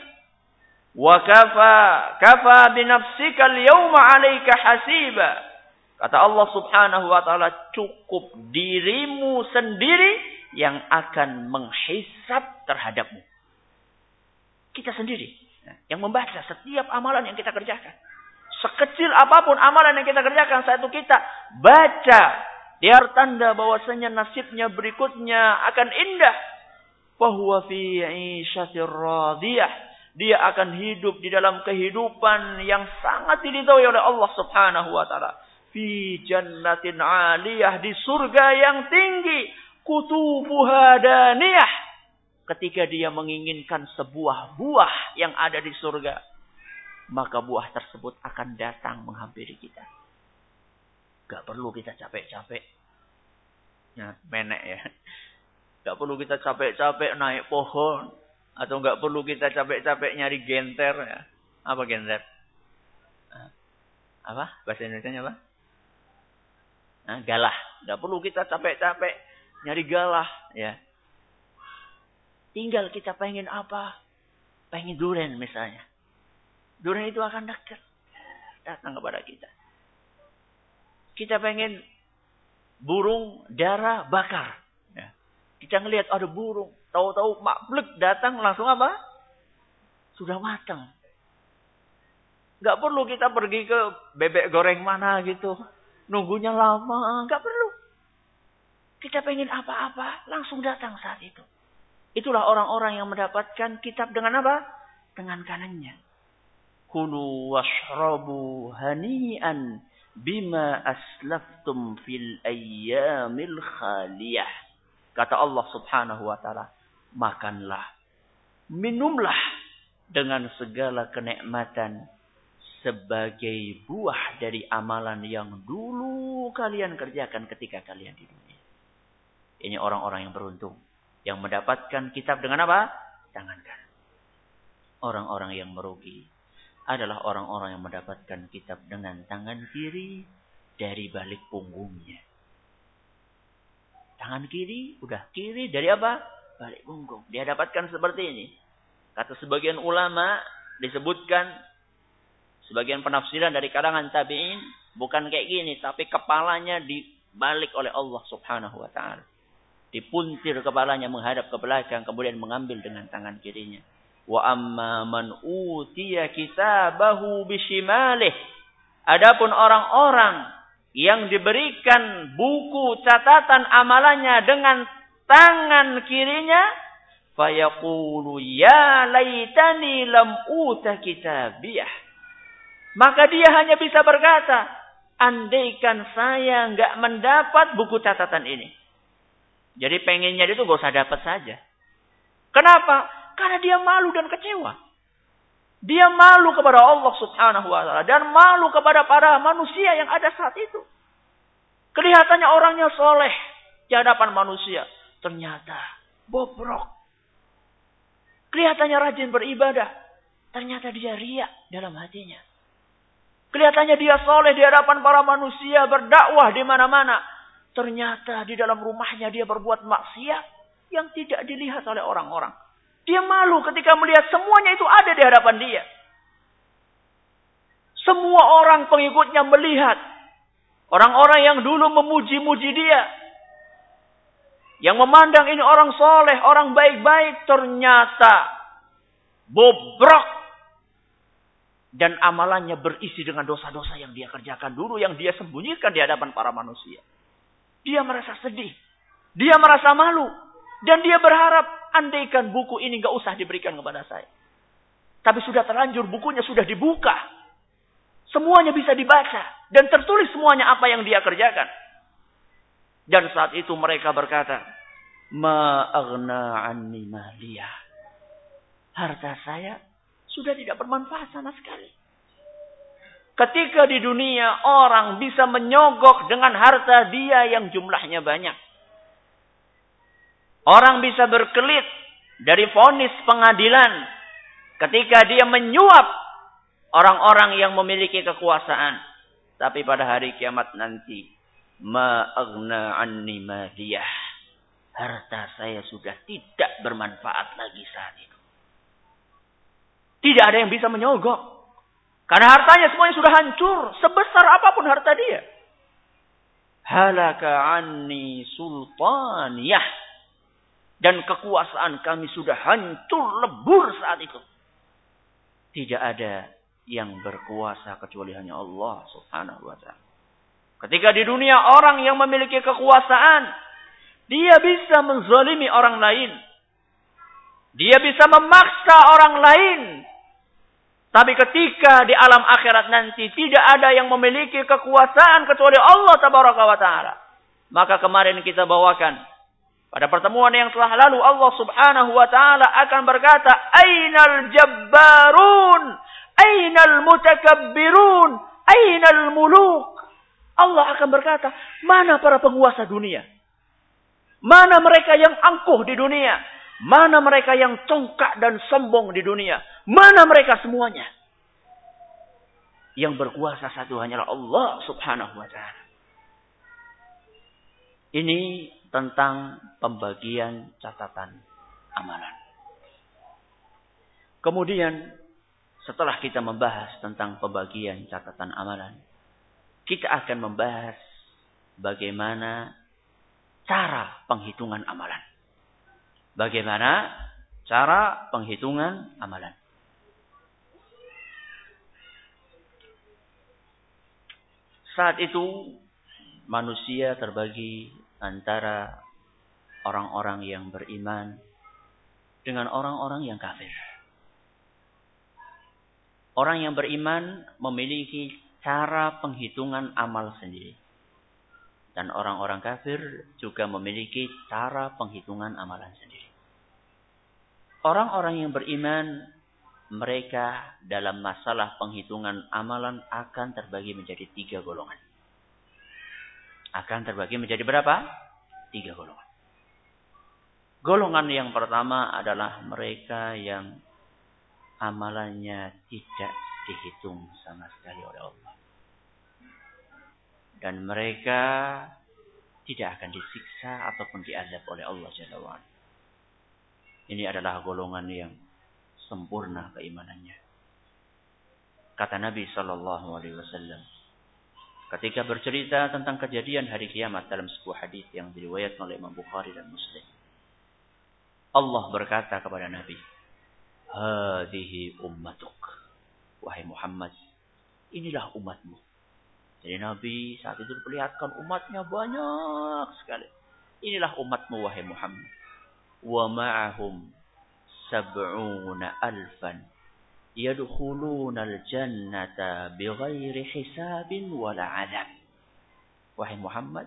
Wa kafa kafa bi nafsika al-yawma 'alaika hasiba. Kata Allah subhanahu wa ta'ala cukup dirimu sendiri yang akan menghisap terhadapmu. Kita sendiri. Yang membaca setiap amalan yang kita kerjakan. Sekecil apa pun amalan yang kita kerjakan saat itu kita baca. Biar tanda bahwasanya nasibnya berikutnya akan indah. Fahuwa fi radiyah. Dia akan hidup di dalam kehidupan yang sangat diridhoi oleh Allah subhanahu wa ta'ala fi jannatin aliyah di surga yang tinggi. Kutubuha daniyah. Ketika dia menginginkan sebuah buah yang ada di surga maka buah tersebut akan datang menghampiri kita. Gak perlu kita capek-capek. Ya menek ya. Gak perlu kita capek-capek naik pohon. Atau gak perlu kita capek-capek nyari genter ya. Apa genter? Apa? Bahasa Indonesia apa Nah, galah. Tidak perlu kita capek-capek nyari galah. ya. Tinggal kita pengen apa? Pengen duren misalnya. Duren itu akan dekat. Datang kepada kita. Kita pengen burung darah bakar. Ya. Kita ngelihat ada burung. Tahu-tahu makblek datang langsung apa? Sudah matang. Gak perlu kita pergi ke bebek goreng mana gitu. Nunggunya lama. Gak perlu. Kita pengen apa-apa. Langsung datang saat itu. Itulah orang-orang yang mendapatkan kitab dengan apa? Dengan kanannya. Kulu washrabu hani'an bima aslaftum fil ayyamil khaliyah. Kata Allah subhanahu wa ta'ala. Makanlah. Minumlah dengan segala kenikmatan sebagai buah dari amalan yang dulu kalian kerjakan ketika kalian di dunia. Ini orang-orang yang beruntung. Yang mendapatkan kitab dengan apa? Tangan kanan. Orang-orang yang merugi adalah orang-orang yang mendapatkan kitab dengan tangan kiri dari balik punggungnya. Tangan kiri, udah kiri dari apa? Balik punggung. Dia dapatkan seperti ini. Kata sebagian ulama disebutkan sebagian penafsiran dari kalangan tabi'in bukan kayak gini tapi kepalanya dibalik oleh Allah Subhanahu wa taala. Dipuntir kepalanya menghadap ke belakang kemudian mengambil dengan tangan kirinya. Wa amma man utiya kitabahu bishimalih. Adapun orang-orang yang diberikan buku catatan amalannya dengan tangan kirinya Fayaqulu ya laitani lam uta kitabiyah. Maka dia hanya bisa berkata, andaikan saya nggak mendapat buku catatan ini. Jadi pengennya itu gak usah dapat saja. Kenapa? Karena dia malu dan kecewa. Dia malu kepada Allah subhanahu wa ta'ala. Dan malu kepada para manusia yang ada saat itu. Kelihatannya orangnya soleh di hadapan manusia. Ternyata bobrok. Kelihatannya rajin beribadah. Ternyata dia riak dalam hatinya. Kelihatannya dia soleh di hadapan para manusia, berdakwah di mana-mana. Ternyata di dalam rumahnya dia berbuat maksiat yang tidak dilihat oleh orang-orang. Dia malu ketika melihat semuanya itu ada di hadapan dia. Semua orang pengikutnya melihat. Orang-orang yang dulu memuji-muji dia. Yang memandang ini orang soleh, orang baik-baik, ternyata bobrok. Dan amalannya berisi dengan dosa-dosa yang dia kerjakan dulu, yang dia sembunyikan di hadapan para manusia. Dia merasa sedih. Dia merasa malu. Dan dia berharap, andaikan buku ini gak usah diberikan kepada saya. Tapi sudah terlanjur, bukunya sudah dibuka. Semuanya bisa dibaca. Dan tertulis semuanya apa yang dia kerjakan. Dan saat itu mereka berkata, Ma'agna anni maliyah. Harta saya sudah tidak bermanfaat sama sekali. Ketika di dunia orang bisa menyogok dengan harta dia yang jumlahnya banyak. Orang bisa berkelit dari vonis pengadilan ketika dia menyuap orang-orang yang memiliki kekuasaan. Tapi pada hari kiamat nanti Ma'agna anni madiyah. Harta saya sudah tidak bermanfaat lagi saat itu. Tidak ada yang bisa menyogok. Karena hartanya semuanya sudah hancur. Sebesar apa pun harta dia. Halaka anni sultaniyah. Dan kekuasaan kami sudah hancur lebur saat itu. Tidak ada yang berkuasa kecuali hanya Allah subhanahu wa ta'ala. Ketika di dunia orang yang memiliki kekuasaan, dia bisa menzalimi orang lain. Dia bisa memaksa orang lain. Tapi ketika di alam akhirat nanti tidak ada yang memiliki kekuasaan kecuali Allah tabaraka wa taala. Maka kemarin kita bawakan pada pertemuan yang telah lalu Allah Subhanahu wa taala akan berkata, "Ainal jabbarun? Ainal mutakabbirun? Ainal muluk?" Allah akan berkata, mana para penguasa dunia? Mana mereka yang angkuh di dunia? Mana mereka yang congkak dan sombong di dunia? Mana mereka semuanya? Yang berkuasa satu hanyalah Allah subhanahu wa ta'ala. Ini tentang pembagian catatan amalan. Kemudian setelah kita membahas tentang pembagian catatan amalan, kita akan membahas bagaimana cara penghitungan amalan. Bagaimana cara penghitungan amalan. Saat itu manusia terbagi antara orang-orang yang beriman dengan orang-orang yang kafir. Orang yang beriman memiliki cara penghitungan amal sendiri. Dan orang-orang kafir juga memiliki cara penghitungan amalan sendiri. Orang-orang yang beriman mereka dalam masalah penghitungan amalan akan terbagi menjadi tiga golongan. Akan terbagi menjadi berapa? Tiga golongan. Golongan yang pertama adalah mereka yang amalannya tidak dihitung sama sekali oleh Allah. Dan mereka tidak akan disiksa ataupun diazab oleh Allah Jalla Ini adalah golongan yang sempurna keimanannya. Kata Nabi Shallallahu Alaihi Wasallam, ketika bercerita tentang kejadian hari kiamat dalam sebuah hadis yang diriwayatkan oleh Imam Bukhari dan Muslim, Allah berkata kepada Nabi, Hadihi ummatuk. Wahai Muhammad, inilah umatmu. Jadi Nabi saat itu diperlihatkan umatnya banyak sekali. Inilah umatmu wahai Muhammad. Wa ma'ahum sab'una alfan yadkhuluna al-jannata bighairi hisabin wala adab. Wahai Muhammad,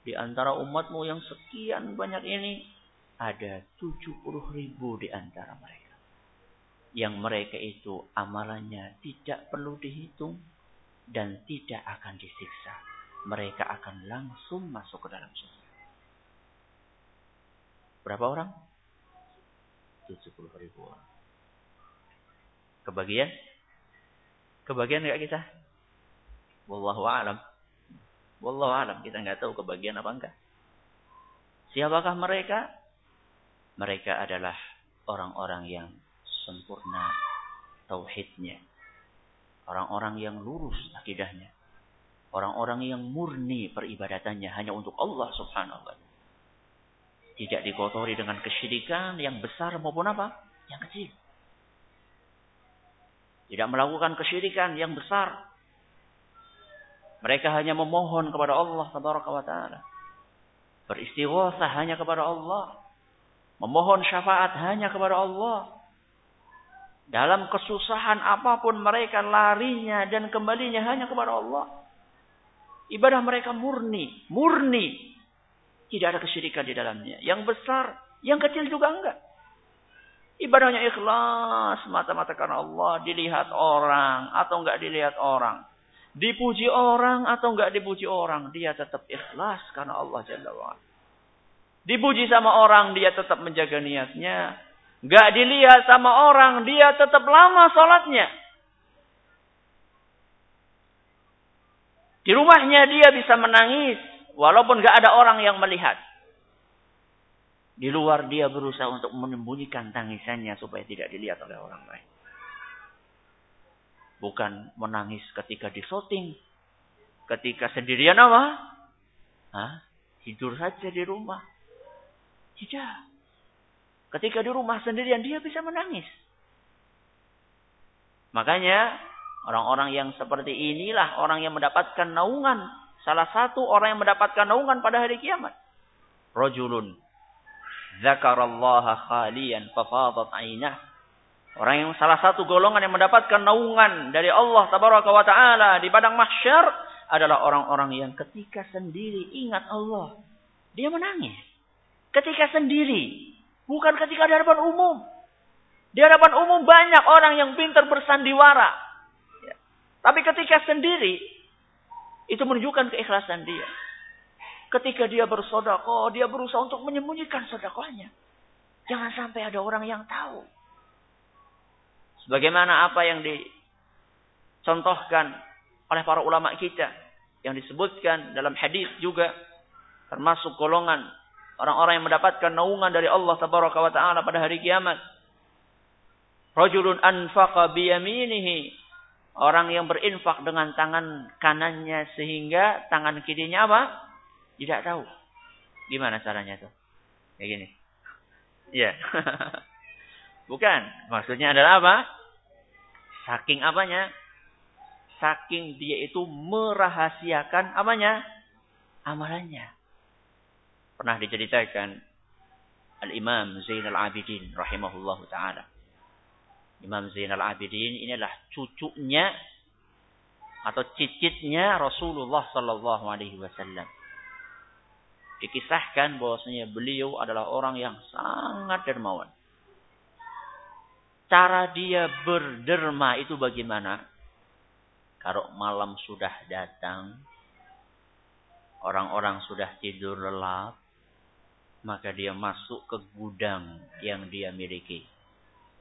di antara umatmu yang sekian banyak ini ada 70 ribu di antara mereka. Yang mereka itu amalannya tidak perlu dihitung dan tidak akan disiksa. Mereka akan langsung masuk ke dalam surga. Berapa orang? 70 ribu orang. Kebagian? Kebagian enggak kita? Wallahu a'lam. Wallahu a'lam. Kita enggak tahu kebagian apa enggak. Siapakah mereka? Mereka adalah orang-orang yang sempurna tauhidnya. Orang-orang yang lurus akidahnya. Orang-orang yang murni peribadatannya hanya untuk Allah subhanahu wa ta'ala. Tidak dikotori dengan kesyirikan yang besar maupun apa? Yang kecil. Tidak melakukan kesyirikan yang besar. Mereka hanya memohon kepada Allah wa ta'ala. Beristighosa hanya kepada Allah. Memohon syafaat hanya kepada Allah. Dalam kesusahan apa pun mereka larinya dan kembalinya hanya kepada Allah. Ibadah mereka murni. Murni. Tidak ada kesyirikan di dalamnya. Yang besar, yang kecil juga enggak. Ibadahnya ikhlas mata-mata karena Allah. Dilihat orang atau enggak dilihat orang. Dipuji orang atau enggak dipuji orang. Dia tetap ikhlas karena Allah Jalla. Dipuji sama orang, dia tetap menjaga niatnya. Enggak dilihat sama orang, dia tetap lama sholatnya. Di rumahnya dia bisa menangis. Walaupun gak ada orang yang melihat. Di luar dia berusaha untuk menyembunyikan tangisannya supaya tidak dilihat oleh orang lain. Bukan menangis ketika di syuting. Ketika sendirian apa? Hah? Tidur saja di rumah. Tidak. Ketika di rumah sendirian dia bisa menangis. Makanya orang-orang yang seperti inilah orang yang mendapatkan naungan Salah satu orang yang mendapatkan naungan pada hari kiamat. Rajulun. Zakarallaha khalian fafadat ainah. Orang yang salah satu golongan yang mendapatkan naungan dari Allah tabaraka wa taala di padang mahsyar adalah orang-orang yang ketika sendiri ingat Allah, dia menangis. Ketika sendiri, bukan ketika di hadapan umum. Di hadapan umum banyak orang yang pintar bersandiwara. Tapi ketika sendiri, itu menunjukkan keikhlasan dia. Ketika dia bersodakoh, dia berusaha untuk menyembunyikan sodakohnya. Jangan sampai ada orang yang tahu. Sebagaimana apa yang dicontohkan oleh para ulama kita. Yang disebutkan dalam hadis juga. Termasuk golongan orang-orang yang mendapatkan naungan dari Allah taala pada hari kiamat. Rajulun anfaqa biyaminihi. Orang yang berinfak dengan tangan kanannya sehingga tangan kirinya apa? Tidak tahu. Gimana caranya tuh? Kayak gini. Iya. Bukan. Maksudnya adalah apa? Saking apanya? Saking dia itu merahasiakan apanya? Amalannya. Pernah diceritakan Al-Imam Zainal Abidin rahimahullah ta'ala. Imam Zainal Abidin ini adalah cucunya atau cicitnya Rasulullah sallallahu alaihi wasallam. Dikisahkan bahwasanya beliau adalah orang yang sangat dermawan. Cara dia berderma itu bagaimana? Kalau malam sudah datang, orang-orang sudah tidur lelap, maka dia masuk ke gudang yang dia miliki.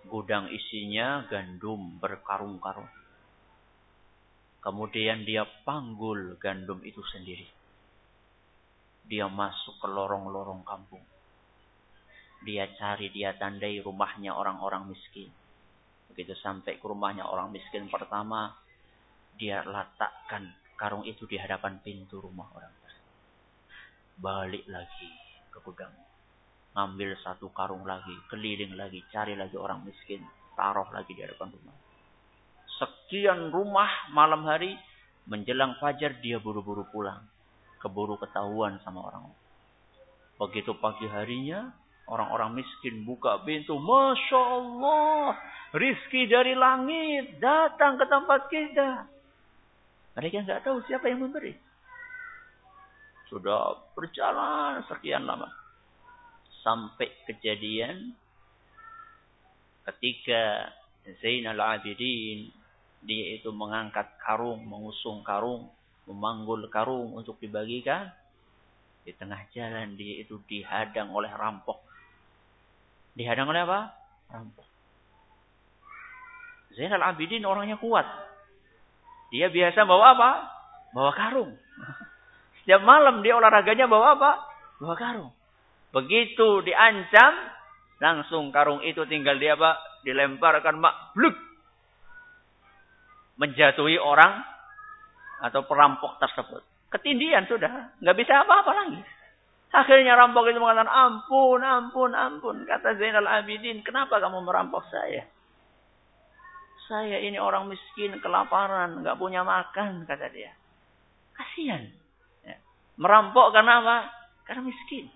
Gudang isinya gandum berkarung-karung. Kemudian dia panggul gandum itu sendiri. Dia masuk ke lorong-lorong kampung. Dia cari, dia tandai rumahnya orang-orang miskin. Begitu sampai ke rumahnya orang miskin pertama, dia letakkan karung itu di hadapan pintu rumah orang Balik lagi ke gudang. Ngambil satu karung lagi, keliling lagi, cari lagi orang miskin. Taruh lagi di hadapan rumah. Sekian rumah malam hari, menjelang fajar dia buru-buru pulang. Keburu ketahuan sama orang. Begitu pagi harinya, orang-orang miskin buka pintu. Masya Allah, rizki dari langit datang ke tempat kita. Mereka nggak tahu siapa yang memberi. Sudah berjalan sekian lama. Sampai kejadian ketika Zainal Abidin dia itu mengangkat karung, mengusung karung, memanggul karung untuk dibagikan. Di tengah jalan dia itu dihadang oleh rampok. Dihadang oleh apa? Rampok. Zainal Abidin orangnya kuat. Dia biasa bawa apa? Bawa karung. Setiap malam dia olahraganya bawa apa? Bawa karung. Begitu diancam, langsung karung itu tinggal dia apa? Dilemparkan makhluk. Menjatuhi orang atau perampok tersebut. Ketindian sudah. Nggak bisa apa-apa lagi. Akhirnya rampok itu mengatakan, ampun, ampun, ampun. Kata Zainal Abidin, kenapa kamu merampok saya? Saya ini orang miskin, kelaparan, nggak punya makan, kata dia. Kasihan. Ya. Merampok karena apa? Karena miskin.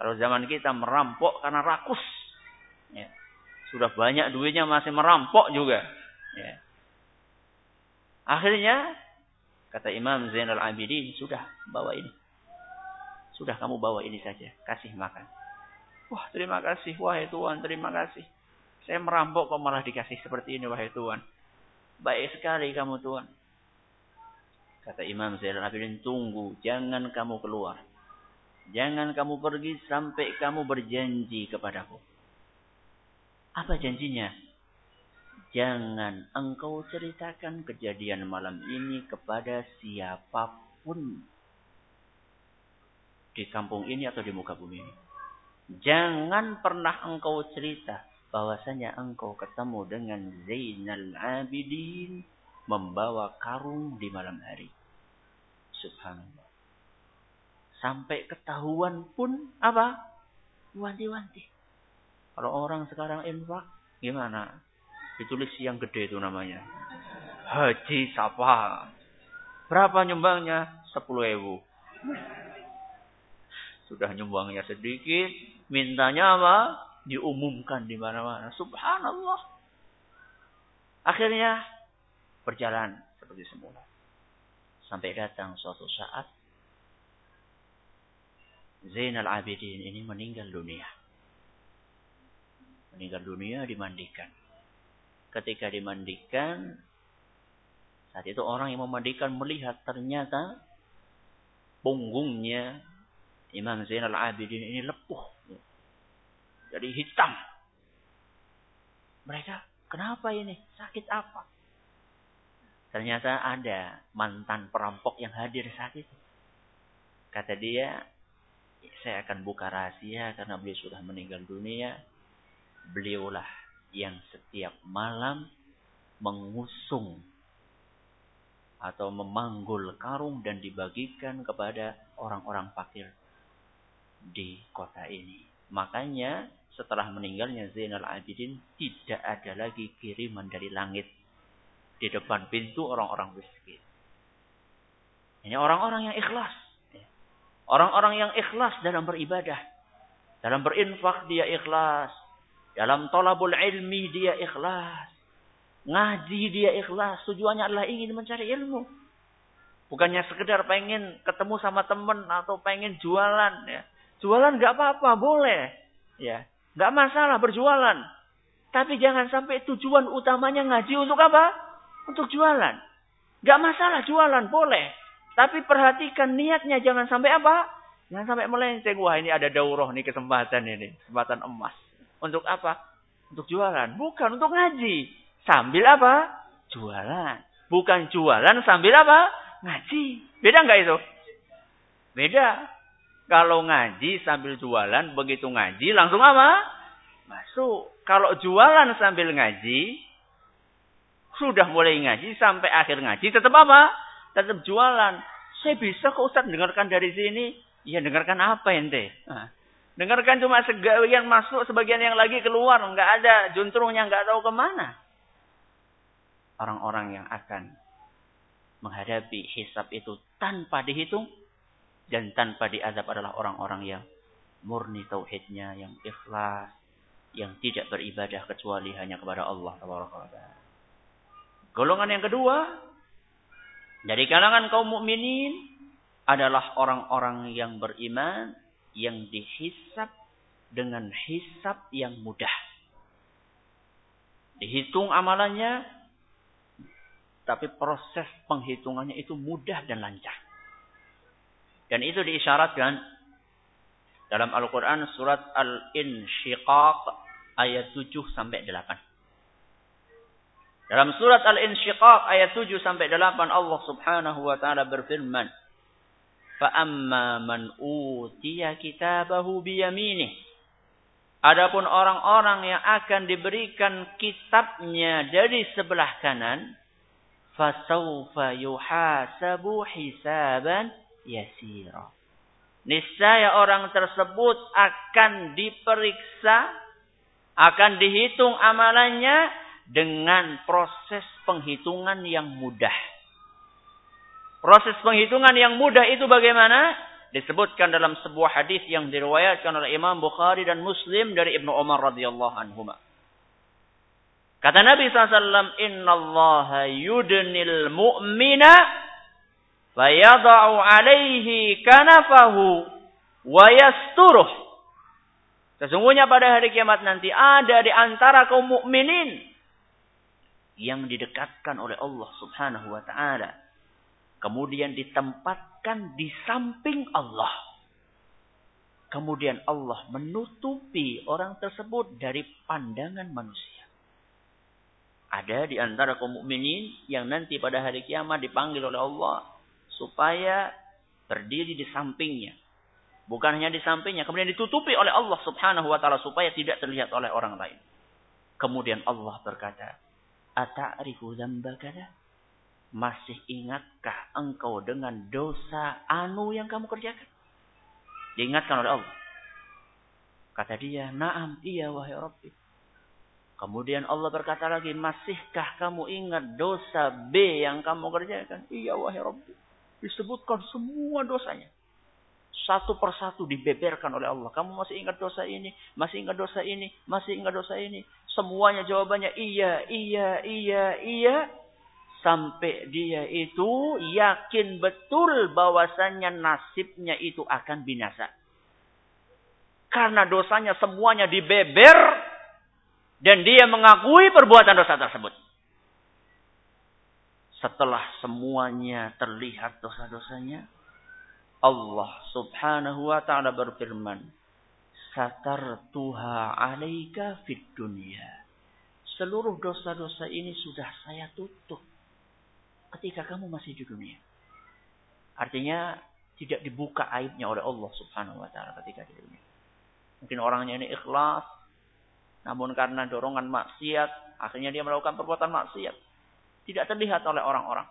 Kalau zaman kita merampok karena rakus. Ya. Sudah banyak duitnya masih merampok juga. Ya. Akhirnya, kata Imam Zainal Abidin, sudah bawa ini. Sudah kamu bawa ini saja. Kasih makan. Wah terima kasih. Wahai Tuhan terima kasih. Saya merampok kok malah dikasih seperti ini wahai Tuhan. Baik sekali kamu Tuhan. Kata Imam Zainal Abidin, tunggu. Jangan kamu keluar. Jangan kamu pergi sampai kamu berjanji kepadaku. Apa janjinya? Jangan engkau ceritakan kejadian malam ini kepada siapa pun di kampung ini atau di muka bumi ini. Jangan pernah engkau cerita bahwasanya engkau ketemu dengan Zainal Abidin membawa karung di malam hari. Subhanallah. Sampai ketahuan pun apa? Wanti-wanti. Kalau orang sekarang infak, gimana? Ditulis yang gede itu namanya. Haji Sapa. Berapa nyumbangnya? Sepuluh ribu. Sudah nyumbangnya sedikit, mintanya apa? Diumumkan di mana-mana. Subhanallah. Akhirnya berjalan seperti semula. Sampai datang suatu saat Zainal Abidin ini meninggal dunia. Meninggal dunia dimandikan. Ketika dimandikan, saat itu orang yang memandikan melihat ternyata punggungnya Imam Zainal Abidin ini lepuh. Jadi hitam. Mereka, kenapa ini? Sakit apa? Ternyata ada mantan perampok yang hadir saat itu. Kata dia, saya akan buka rahasia karena beliau sudah meninggal dunia. Beliaulah yang setiap malam mengusung atau memanggul karung dan dibagikan kepada orang-orang fakir di kota ini. Makanya setelah meninggalnya Zainal Abidin tidak ada lagi kiriman dari langit di depan pintu orang-orang miskin. Ini orang-orang yang ikhlas. Orang-orang yang ikhlas dalam beribadah. Dalam berinfak dia ikhlas. Dalam tolabul ilmi dia ikhlas. Ngaji dia ikhlas. Tujuannya adalah ingin mencari ilmu. Bukannya sekedar pengen ketemu sama temen atau pengen jualan. Ya. Jualan nggak apa-apa, boleh. Ya, nggak masalah berjualan. Tapi jangan sampai tujuan utamanya ngaji untuk apa? Untuk jualan. Nggak masalah jualan, boleh. Tapi perhatikan niatnya jangan sampai apa? Jangan sampai melenceng. Wah ini ada daurah nih kesempatan ini. Kesempatan emas. Untuk apa? Untuk jualan. Bukan untuk ngaji. Sambil apa? Jualan. Bukan jualan sambil apa? Ngaji. Beda nggak itu? Beda. Kalau ngaji sambil jualan, begitu ngaji langsung apa? Masuk. Kalau jualan sambil ngaji, sudah mulai ngaji sampai akhir ngaji tetap apa? Tetap jualan. Saya bisa kok Ustaz dengarkan dari sini. Ya dengarkan apa ente? Dengarkan cuma sebagian masuk, sebagian yang lagi keluar. Nggak ada juntrungnya, nggak tahu ke mana. Orang-orang yang akan menghadapi hisab itu tanpa dihitung dan tanpa diadab adalah orang-orang yang murni tauhidnya, yang ikhlas, yang tidak beribadah kecuali hanya kepada Allah Golongan yang kedua, dari kalangan kaum mukminin adalah orang-orang yang beriman yang dihisap dengan hisap yang mudah. Dihitung amalannya, tapi proses penghitungannya itu mudah dan lancar. Dan itu diisyaratkan dalam Al-Quran surat Al-Insyiqaq ayat 7 sampai 8. Dalam surat Al-Insyiqaq ayat 7 sampai 8 Allah Subhanahu wa taala berfirman, "Fa amma man utiya kitabahu bi yaminih" Adapun orang-orang yang akan diberikan kitabnya dari sebelah kanan, fasaufa yuhasabu hisaban yasira. Niscaya orang tersebut akan diperiksa, akan dihitung amalannya dengan proses penghitungan yang mudah. Proses penghitungan yang mudah itu bagaimana? Disebutkan dalam sebuah hadis yang diriwayatkan oleh Imam Bukhari dan Muslim dari Ibnu Umar radhiyallahu anhu. Kata Nabi SAW, Inna Allah yudnil mu'mina fayada'u alaihi kanafahu wa yasturuh. Sesungguhnya pada hari kiamat nanti ada di antara kaum mukminin yang didekatkan oleh Allah Subhanahu wa taala. Kemudian ditempatkan di samping Allah. Kemudian Allah menutupi orang tersebut dari pandangan manusia. Ada di antara kaum mukminin yang nanti pada hari kiamat dipanggil oleh Allah supaya berdiri di sampingnya. Bukan hanya di sampingnya, kemudian ditutupi oleh Allah Subhanahu wa taala supaya tidak terlihat oleh orang lain. Kemudian Allah berkata, Ata'rifu dzambaka Masih ingatkah engkau dengan dosa anu yang kamu kerjakan? Diingatkan oleh Allah. Kata dia, "Na'am, iya wahai Rabbi." Kemudian Allah berkata lagi, "Masihkah kamu ingat dosa B yang kamu kerjakan?" "Iya wahai Rabbi." Disebutkan semua dosanya satu persatu dibeberkan oleh Allah. Kamu masih ingat dosa ini, masih ingat dosa ini, masih ingat dosa ini. Semuanya jawabannya iya, iya, iya, iya. Sampai dia itu yakin betul bahwasannya nasibnya itu akan binasa. Karena dosanya semuanya dibeber dan dia mengakui perbuatan dosa tersebut. Setelah semuanya terlihat dosa-dosanya, Allah subhanahu wa ta'ala berfirman, Satartuha alaika fid dunia. Seluruh dosa-dosa ini sudah saya tutup ketika kamu masih di dunia. Artinya tidak dibuka aibnya oleh Allah Subhanahu wa taala ketika di dunia. Mungkin orangnya ini ikhlas, namun karena dorongan maksiat, akhirnya dia melakukan perbuatan maksiat. Tidak terlihat oleh orang-orang.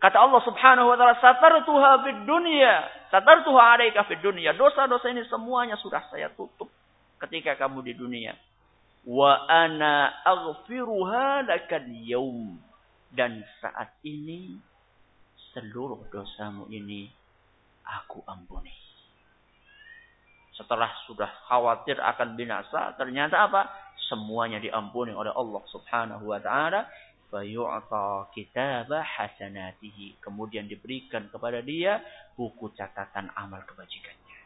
Kata Allah Subhanahu wa taala, "Satartuha fid dunya, satartuha 'alaika fid dunya." Dosa-dosa ini semuanya sudah saya tutup ketika kamu di dunia. Wa ana aghfiruha lakal yaum. Dan saat ini seluruh dosamu ini aku ampuni. Setelah sudah khawatir akan binasa, ternyata apa? Semuanya diampuni oleh Allah Subhanahu wa taala fayu'ta kitaba hasanatihi. Kemudian diberikan kepada dia buku catatan amal kebajikannya.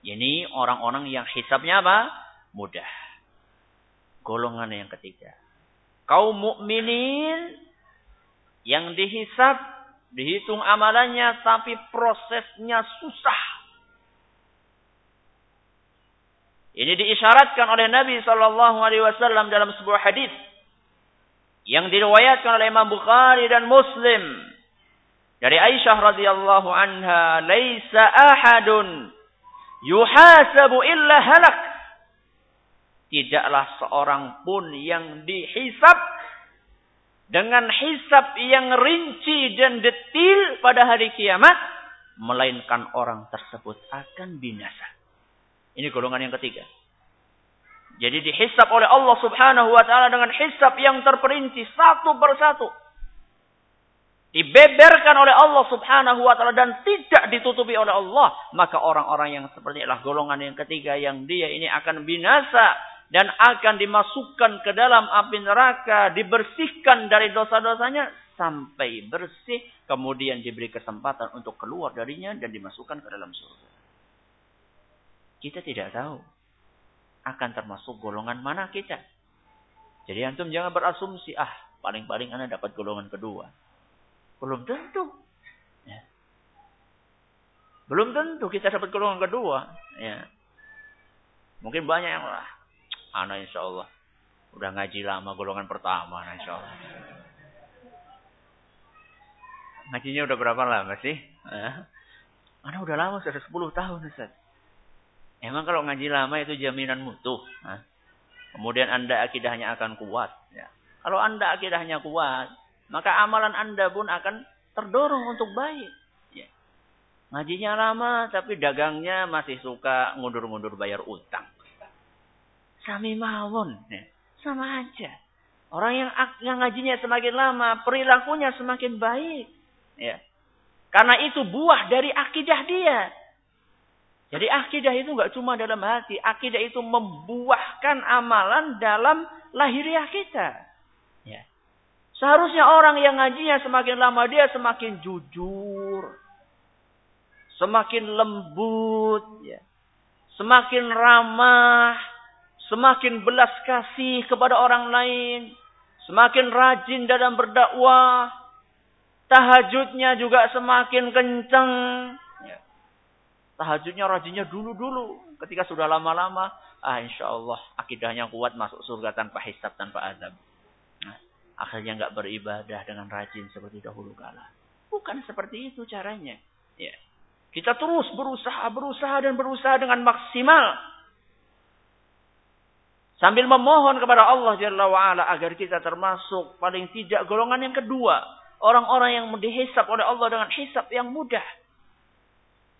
Ini orang-orang yang hisabnya apa? Mudah. Golongan yang ketiga. Kaum mukminin yang dihisab, dihitung amalannya tapi prosesnya susah. Ini diisyaratkan oleh Nabi Shallallahu Alaihi Wasallam dalam sebuah hadis yang diriwayatkan oleh Imam Bukhari dan Muslim dari Aisyah radhiyallahu anha, "Laisa ahadun yuhasabu illa halak." Tidaklah seorang pun yang dihisab dengan hisab yang rinci dan detil pada hari kiamat, melainkan orang tersebut akan binasa. Ini golongan yang ketiga. Jadi dihisap oleh Allah subhanahu wa ta'ala dengan hisap yang terperinci satu persatu. Dibeberkan oleh Allah subhanahu wa ta'ala dan tidak ditutupi oleh Allah. Maka orang-orang yang seperti inilah golongan yang ketiga yang dia ini akan binasa. Dan akan dimasukkan ke dalam api neraka. Dibersihkan dari dosa-dosanya sampai bersih. Kemudian diberi kesempatan untuk keluar darinya dan dimasukkan ke dalam surga. Kita tidak tahu akan termasuk golongan mana kita. Jadi antum jangan berasumsi, ah paling-paling anda dapat golongan kedua. Belum tentu. Ya. Belum tentu kita dapat golongan kedua. Ya. Mungkin banyak yang lah. Anak insya Allah. Udah ngaji lama golongan pertama insya Allah. Ngajinya udah berapa lama sih? Ya. Anak udah lama, sudah 10 tahun Ustaz. Emang kalau ngaji lama itu jaminan mutu. Nah, kemudian anda akidahnya akan kuat. Ya. Kalau anda akidahnya kuat, maka amalan anda pun akan terdorong untuk baik. Ya. Ngajinya lama, tapi dagangnya masih suka ngundur-ngundur bayar utang. Sami mawon. Ya. Sama aja. Orang yang yang ngajinya semakin lama, perilakunya semakin baik. Ya. Karena itu buah dari akidah dia. Jadi akidah itu nggak cuma dalam hati, akidah itu membuahkan amalan dalam lahiriah kita. Ya. Seharusnya orang yang ngajinya semakin lama dia semakin jujur, semakin lembut, ya. semakin ramah, semakin belas kasih kepada orang lain, semakin rajin dalam berdakwah, tahajudnya juga semakin kencang, Tahajudnya rajinnya dulu-dulu. Ketika sudah lama-lama, ah insya Allah akidahnya kuat masuk surga tanpa hisab, tanpa azab. Nah, akhirnya nggak beribadah dengan rajin seperti dahulu kala. Bukan seperti itu caranya. Ya. Kita terus berusaha, berusaha dan berusaha dengan maksimal. Sambil memohon kepada Allah Jalla wa'ala agar kita termasuk paling tidak golongan yang kedua. Orang-orang yang dihisap oleh Allah dengan hisap yang mudah.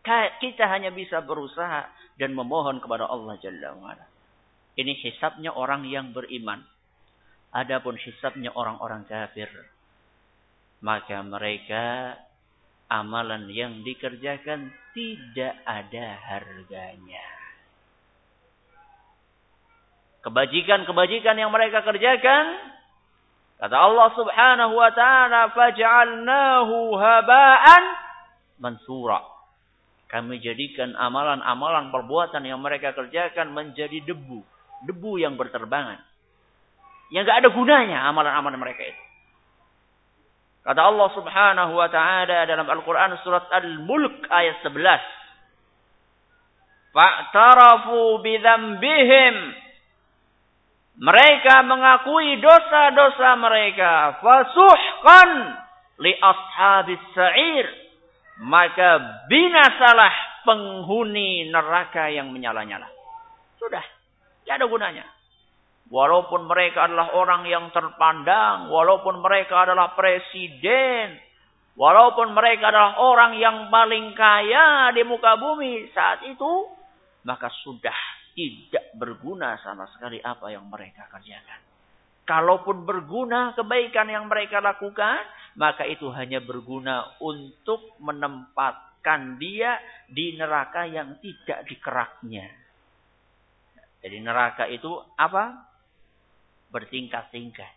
Kita hanya bisa berusaha dan memohon kepada Allah Jalla wa'ala. Ini hisapnya orang yang beriman. Adapun hisapnya orang-orang kafir. Maka mereka amalan yang dikerjakan tidak ada harganya. Kebajikan-kebajikan yang mereka kerjakan. Kata Allah subhanahu wa ta'ala. Faj'alnahu haba'an mansura kami jadikan amalan-amalan perbuatan yang mereka kerjakan menjadi debu. Debu yang berterbangan. Yang gak ada gunanya amalan-amalan mereka itu. Kata Allah subhanahu wa ta'ala dalam Al-Quran surat Al-Mulk ayat 11. Fa'tarafu bidhambihim. Mereka mengakui dosa-dosa mereka. Fasuhkan li ashabis sa'ir maka binasalah penghuni neraka yang menyala-nyala. Sudah, tidak ada gunanya. Walaupun mereka adalah orang yang terpandang, walaupun mereka adalah presiden, walaupun mereka adalah orang yang paling kaya di muka bumi saat itu, maka sudah tidak berguna sama sekali apa yang mereka kerjakan. Kalaupun berguna kebaikan yang mereka lakukan, maka itu hanya berguna untuk menempatkan dia di neraka yang tidak dikeraknya. Jadi neraka itu apa? Bertingkat-tingkat.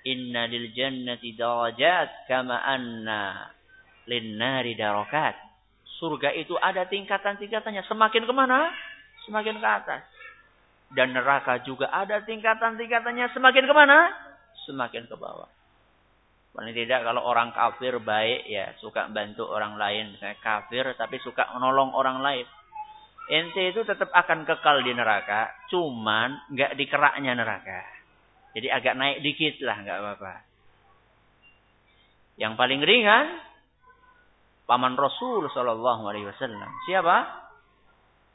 Inna lil jannati darajat kama anna lin nari darakat. Surga itu ada tingkatan-tingkatannya. Semakin ke mana? Semakin ke atas. Dan neraka juga ada tingkatan-tingkatannya. Semakin ke mana? Semakin ke bawah. Paling tidak kalau orang kafir baik ya suka bantu orang lain. Misalnya kafir tapi suka menolong orang lain. Ente itu tetap akan kekal di neraka. Cuman nggak dikeraknya neraka. Jadi agak naik dikit lah nggak apa-apa. Yang paling ringan paman Rasul Shallallahu Alaihi Wasallam. Siapa?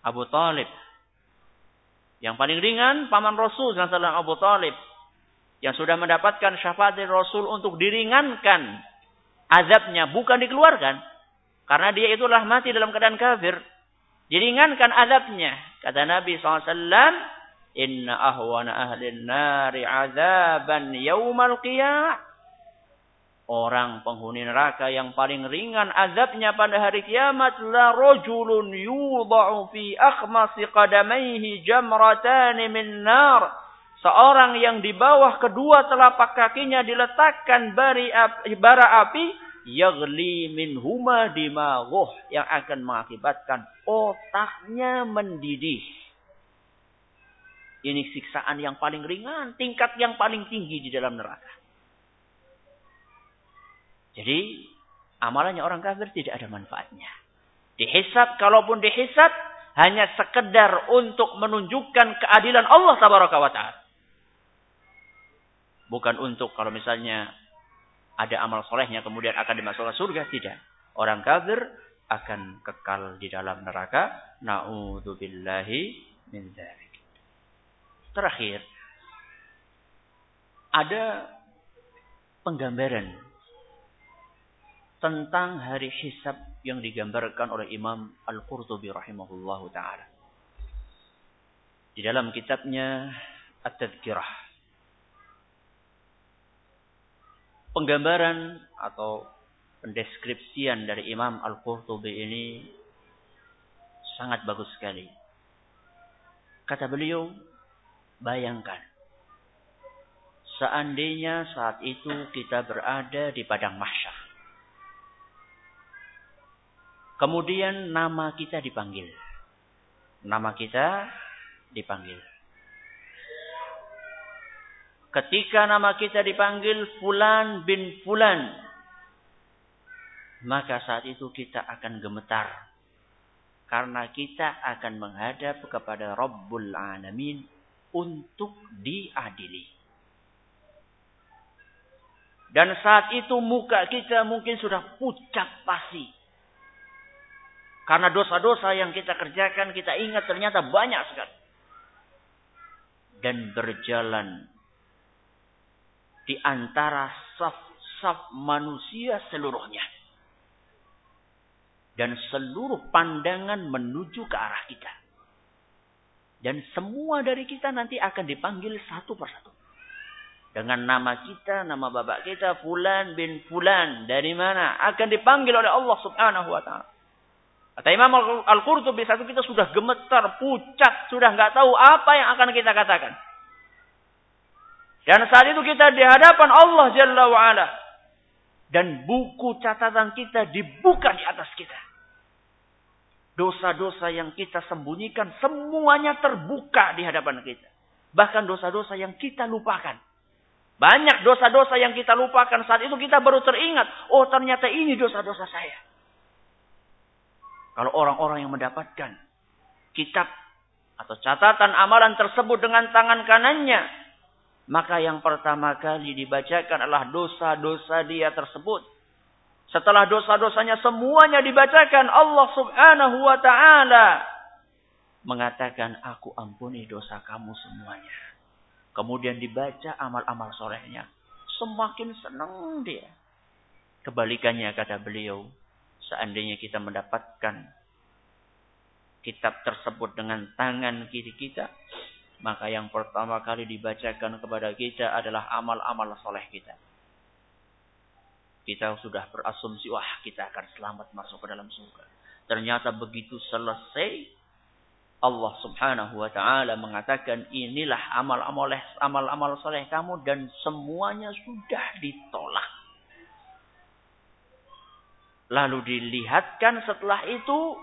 Abu Talib. Yang paling ringan paman Rasul SAW Abu Talib. Yang sudah mendapatkan syafaat dari Rasul untuk diringankan azabnya bukan dikeluarkan. Karena dia itulah mati dalam keadaan kafir. Diringankan azabnya. Kata Nabi SAW inna ahwana ahli nari azaban yaumal qiyamah Orang penghuni neraka yang paling ringan azabnya pada hari kiamat la rajulun yudha'u fi akhmasi qadamaihi jamratan min nar. Seorang yang di bawah kedua telapak kakinya diletakkan bari api, bara api yaghli minhuma dimaghuh yang akan mengakibatkan otaknya mendidih. Ini siksaan yang paling ringan, tingkat yang paling tinggi di dalam neraka. Jadi amalannya orang kafir tidak ada manfaatnya. Dihisap, kalaupun dihisap, hanya sekedar untuk menunjukkan keadilan Allah tabaraka wa ta'ala. Bukan untuk kalau misalnya ada amal solehnya kemudian akan dimasukkan surga. Tidak. Orang kafir akan kekal di dalam neraka. Na'udzubillahi min dzalik. Terakhir, ada penggambaran tentang hari hisab yang digambarkan oleh Imam Al-Qurtubi rahimahullah taala. Di dalam kitabnya At-Tadhkirah. Penggambaran atau pendeskripsian dari Imam Al-Qurtubi ini sangat bagus sekali. Kata beliau, bayangkan seandainya saat itu kita berada di padang mahsyar Kemudian nama kita dipanggil. Nama kita dipanggil. Ketika nama kita dipanggil Fulan bin Fulan. Maka saat itu kita akan gemetar. Karena kita akan menghadap kepada Rabbul Alamin untuk diadili. Dan saat itu muka kita mungkin sudah pucat pasi. Karena dosa-dosa yang kita kerjakan kita ingat ternyata banyak sekali. Dan berjalan di antara saf-saf manusia seluruhnya. Dan seluruh pandangan menuju ke arah kita. Dan semua dari kita nanti akan dipanggil satu persatu. Dengan nama kita, nama bapak kita, Fulan bin Fulan. Dari mana? Akan dipanggil oleh Allah subhanahu wa ta'ala. Kata Imam Al-Qurtubi satu kita sudah gemetar, pucat, sudah nggak tahu apa yang akan kita katakan. Dan saat itu kita di hadapan Allah Jalla wa'ala. Dan buku catatan kita dibuka di atas kita. Dosa-dosa yang kita sembunyikan semuanya terbuka di hadapan kita. Bahkan dosa-dosa yang kita lupakan. Banyak dosa-dosa yang kita lupakan saat itu kita baru teringat. Oh ternyata ini dosa-dosa saya. Kalau orang-orang yang mendapatkan kitab atau catatan amalan tersebut dengan tangan kanannya, maka yang pertama kali dibacakan adalah dosa-dosa dia tersebut. Setelah dosa-dosanya semuanya dibacakan Allah subhanahu wa ta'ala. Mengatakan aku ampuni dosa kamu semuanya. Kemudian dibaca amal-amal solehnya. Semakin senang dia. Kebalikannya kata beliau. Seandainya kita mendapatkan kitab tersebut dengan tangan kiri kita, maka yang pertama kali dibacakan kepada kita adalah amal-amal soleh kita. Kita sudah berasumsi, wah kita akan selamat masuk ke dalam surga. Ternyata begitu selesai, Allah subhanahu wa ta'ala mengatakan, inilah amal-amal soleh kamu dan semuanya sudah ditolak. Lalu dilihatkan setelah itu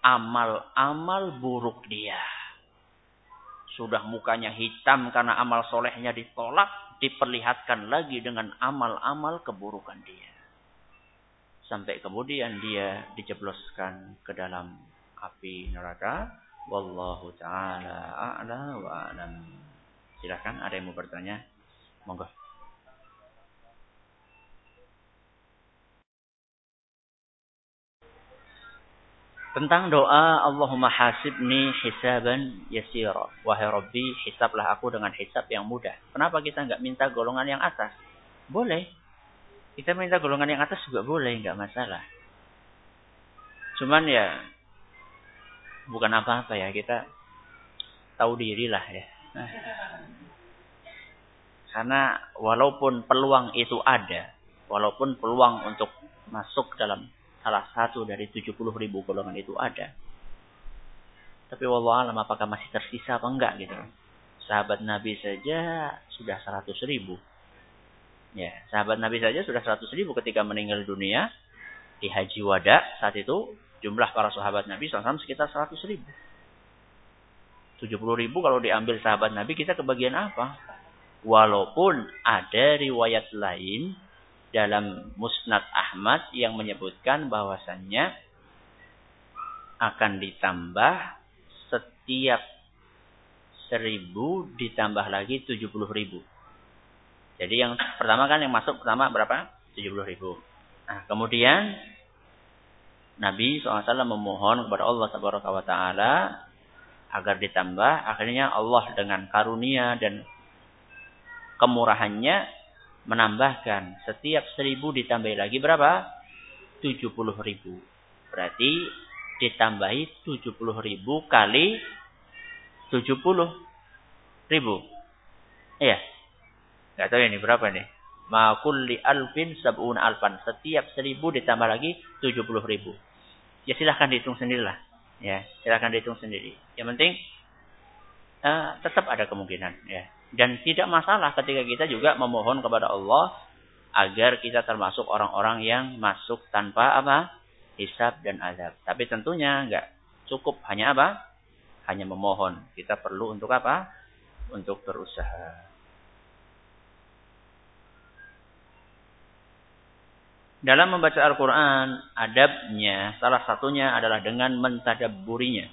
amal-amal buruk dia. Sudah mukanya hitam karena amal solehnya ditolak, diperlihatkan lagi dengan amal-amal keburukan dia. Sampai kemudian dia dijebloskan ke dalam api neraka. Wallahu ta'ala a'la wa a'lam. Silahkan ada yang mau bertanya? Monggo. Tentang doa Allahumma hasibni hisaban yasira. Wahai Rabbi, hisablah aku dengan hisab yang mudah. Kenapa kita nggak minta golongan yang atas? Boleh. Kita minta golongan yang atas juga boleh, nggak masalah. Cuman ya bukan apa-apa ya kita tahu diri lah ya. Karena walaupun peluang itu ada, walaupun peluang untuk masuk dalam salah satu dari 70 ribu golongan itu ada. Tapi wallah alam apakah masih tersisa apa enggak gitu. Sahabat Nabi saja sudah 100 ribu. Ya, sahabat Nabi saja sudah 100 ribu ketika meninggal dunia di haji wada saat itu jumlah para sahabat Nabi SAW sekitar 100 ribu. 70 ribu kalau diambil sahabat Nabi kita kebagian apa? Walaupun ada riwayat lain dalam Musnad Ahmad yang menyebutkan bahwasannya akan ditambah setiap seribu ditambah lagi tujuh puluh ribu. Jadi yang pertama kan yang masuk pertama berapa? Tujuh puluh ribu. Nah, kemudian Nabi SAW memohon kepada Allah Taala agar ditambah. Akhirnya Allah dengan karunia dan kemurahannya menambahkan setiap seribu ditambah lagi berapa? Tujuh puluh ribu. Berarti ditambahi tujuh puluh ribu kali tujuh puluh ribu. Iya. Gak tahu ini berapa nih. Ma kulli alfin sab'un alfan. Setiap seribu ditambah lagi tujuh puluh ribu. Ya silahkan dihitung sendirilah. Ya, silahkan dihitung sendiri. Yang penting uh, tetap ada kemungkinan. Ya. Dan tidak masalah ketika kita juga memohon kepada Allah agar kita termasuk orang-orang yang masuk tanpa apa? Hisab dan azab. Tapi tentunya enggak cukup hanya apa? Hanya memohon. Kita perlu untuk apa? Untuk berusaha. Dalam membaca Al-Quran, adabnya salah satunya adalah dengan mentadaburinya.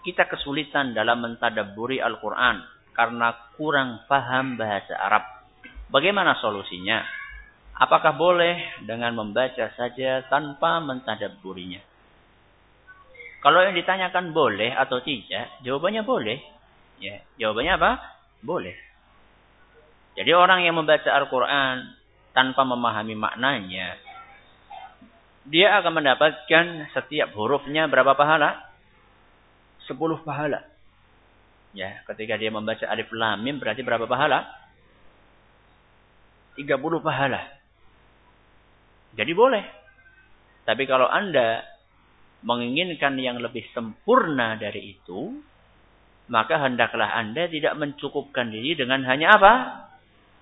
Kita kesulitan dalam mentadaburi Al-Quran karena kurang paham bahasa Arab. Bagaimana solusinya? Apakah boleh dengan membaca saja tanpa mentadaburinya? Kalau yang ditanyakan boleh atau tidak, jawabannya boleh. Ya, jawabannya apa? Boleh. Jadi orang yang membaca Al-Quran tanpa memahami maknanya, dia akan mendapatkan setiap hurufnya berapa pahala? Sepuluh pahala. Ya, ketika dia membaca alif lam mim berarti berapa pahala? 30 pahala. Jadi boleh. Tapi kalau Anda menginginkan yang lebih sempurna dari itu, maka hendaklah Anda tidak mencukupkan diri dengan hanya apa?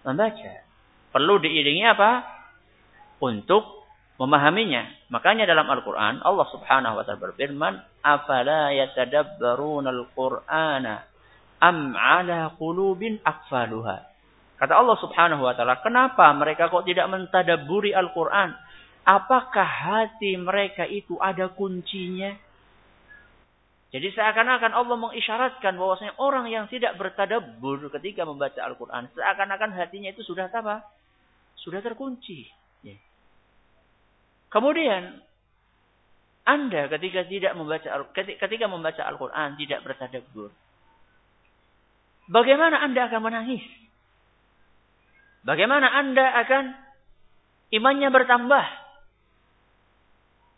Membaca. Perlu diiringi apa? Untuk memahaminya. Makanya dalam Al-Quran Allah subhanahu wa ta'ala berfirman, Afala yatadabbaruna Al am ala qulubin akfaluha. Kata Allah Subhanahu wa taala, kenapa mereka kok tidak mentadaburi Al-Qur'an? Apakah hati mereka itu ada kuncinya? Jadi seakan-akan Allah mengisyaratkan bahwasanya orang yang tidak bertadabur ketika membaca Al-Quran. Seakan-akan hatinya itu sudah apa? Sudah terkunci. Ya. Kemudian Anda ketika tidak membaca ketika membaca Al-Qur'an tidak bertadabbur. Bagaimana Anda akan menangis? Bagaimana Anda akan imannya bertambah?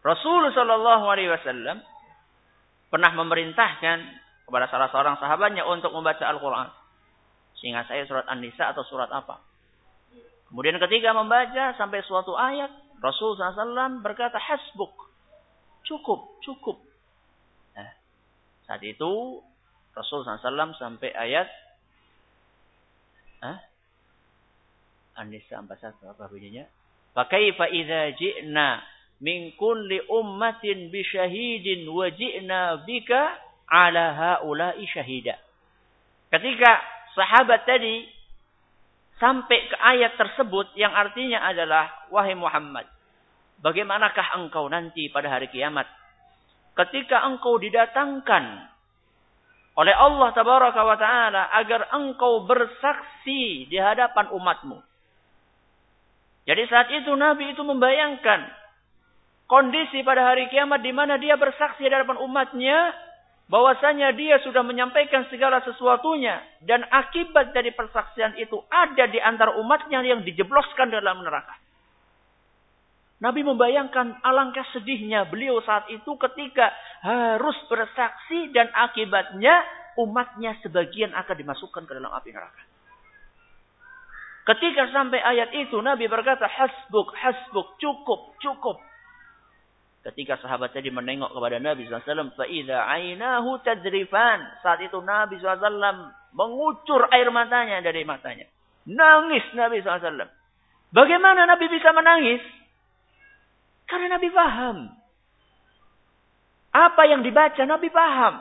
Rasul Shallallahu Alaihi Wasallam pernah memerintahkan kepada salah seorang sahabatnya untuk membaca Al-Quran. Sehingga saya surat An-Nisa atau surat apa. Kemudian ketika membaca sampai suatu ayat, Rasul SAW berkata, Hasbuk. Cukup, cukup. Nah, saat itu Rasul SAW sampai ayat Hah? An-Nisa 41 apa bunyinya? Fakaifa idza ji'na min kulli ummatin bi syahidin wa ji'na bika ala haula'i syahida. Ketika sahabat tadi sampai ke ayat tersebut yang artinya adalah wahai Muhammad, bagaimanakah engkau nanti pada hari kiamat ketika engkau didatangkan oleh Allah tabaraka wa taala agar engkau bersaksi di hadapan umatmu. Jadi saat itu Nabi itu membayangkan kondisi pada hari kiamat di mana dia bersaksi di hadapan umatnya bahwasanya dia sudah menyampaikan segala sesuatunya dan akibat dari persaksian itu ada di antara umatnya yang dijebloskan dalam neraka. Nabi membayangkan alangkah sedihnya beliau saat itu ketika harus bersaksi dan akibatnya umatnya sebagian akan dimasukkan ke dalam api neraka. Ketika sampai ayat itu Nabi berkata hasbuk hasbuk cukup cukup. Ketika sahabat tadi menengok kepada Nabi SAW, faida ainahu tadrifan. Saat itu Nabi SAW mengucur air matanya dari matanya. Nangis Nabi SAW. Bagaimana Nabi bisa menangis? Karena Nabi paham. Apa yang dibaca Nabi paham.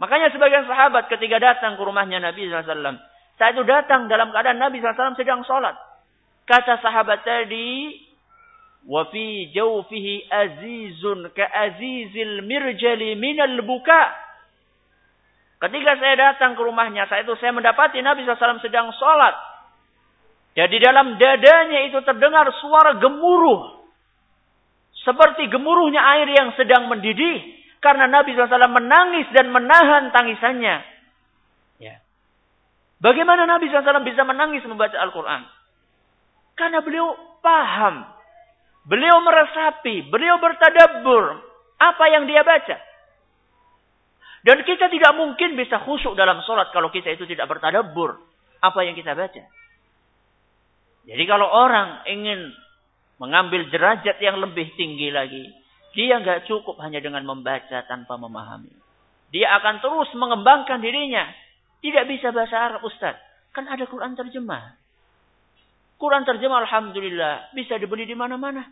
Makanya sebagian sahabat ketika datang ke rumahnya Nabi SAW. Saat itu datang dalam keadaan Nabi SAW sedang sholat. Kata sahabat tadi. Wafi jawfihi azizun ka azizil mirjali minal buka. Ketika saya datang ke rumahnya, saat itu saya mendapati Nabi SAW sedang sholat. Jadi dalam dadanya itu terdengar suara gemuruh. Seperti gemuruhnya air yang sedang mendidih. Karena Nabi SAW menangis dan menahan tangisannya. Ya. Bagaimana Nabi SAW bisa menangis membaca Al-Quran? Karena beliau paham. Beliau meresapi. Beliau bertadabur. Apa yang dia baca. Dan kita tidak mungkin bisa khusyuk dalam sholat kalau kita itu tidak bertadabur. Apa yang kita baca. Jadi kalau orang ingin mengambil derajat yang lebih tinggi lagi. Dia nggak cukup hanya dengan membaca tanpa memahami. Dia akan terus mengembangkan dirinya. Tidak bisa bahasa Arab Ustaz. Kan ada Quran terjemah. Quran terjemah Alhamdulillah. Bisa dibeli di mana-mana.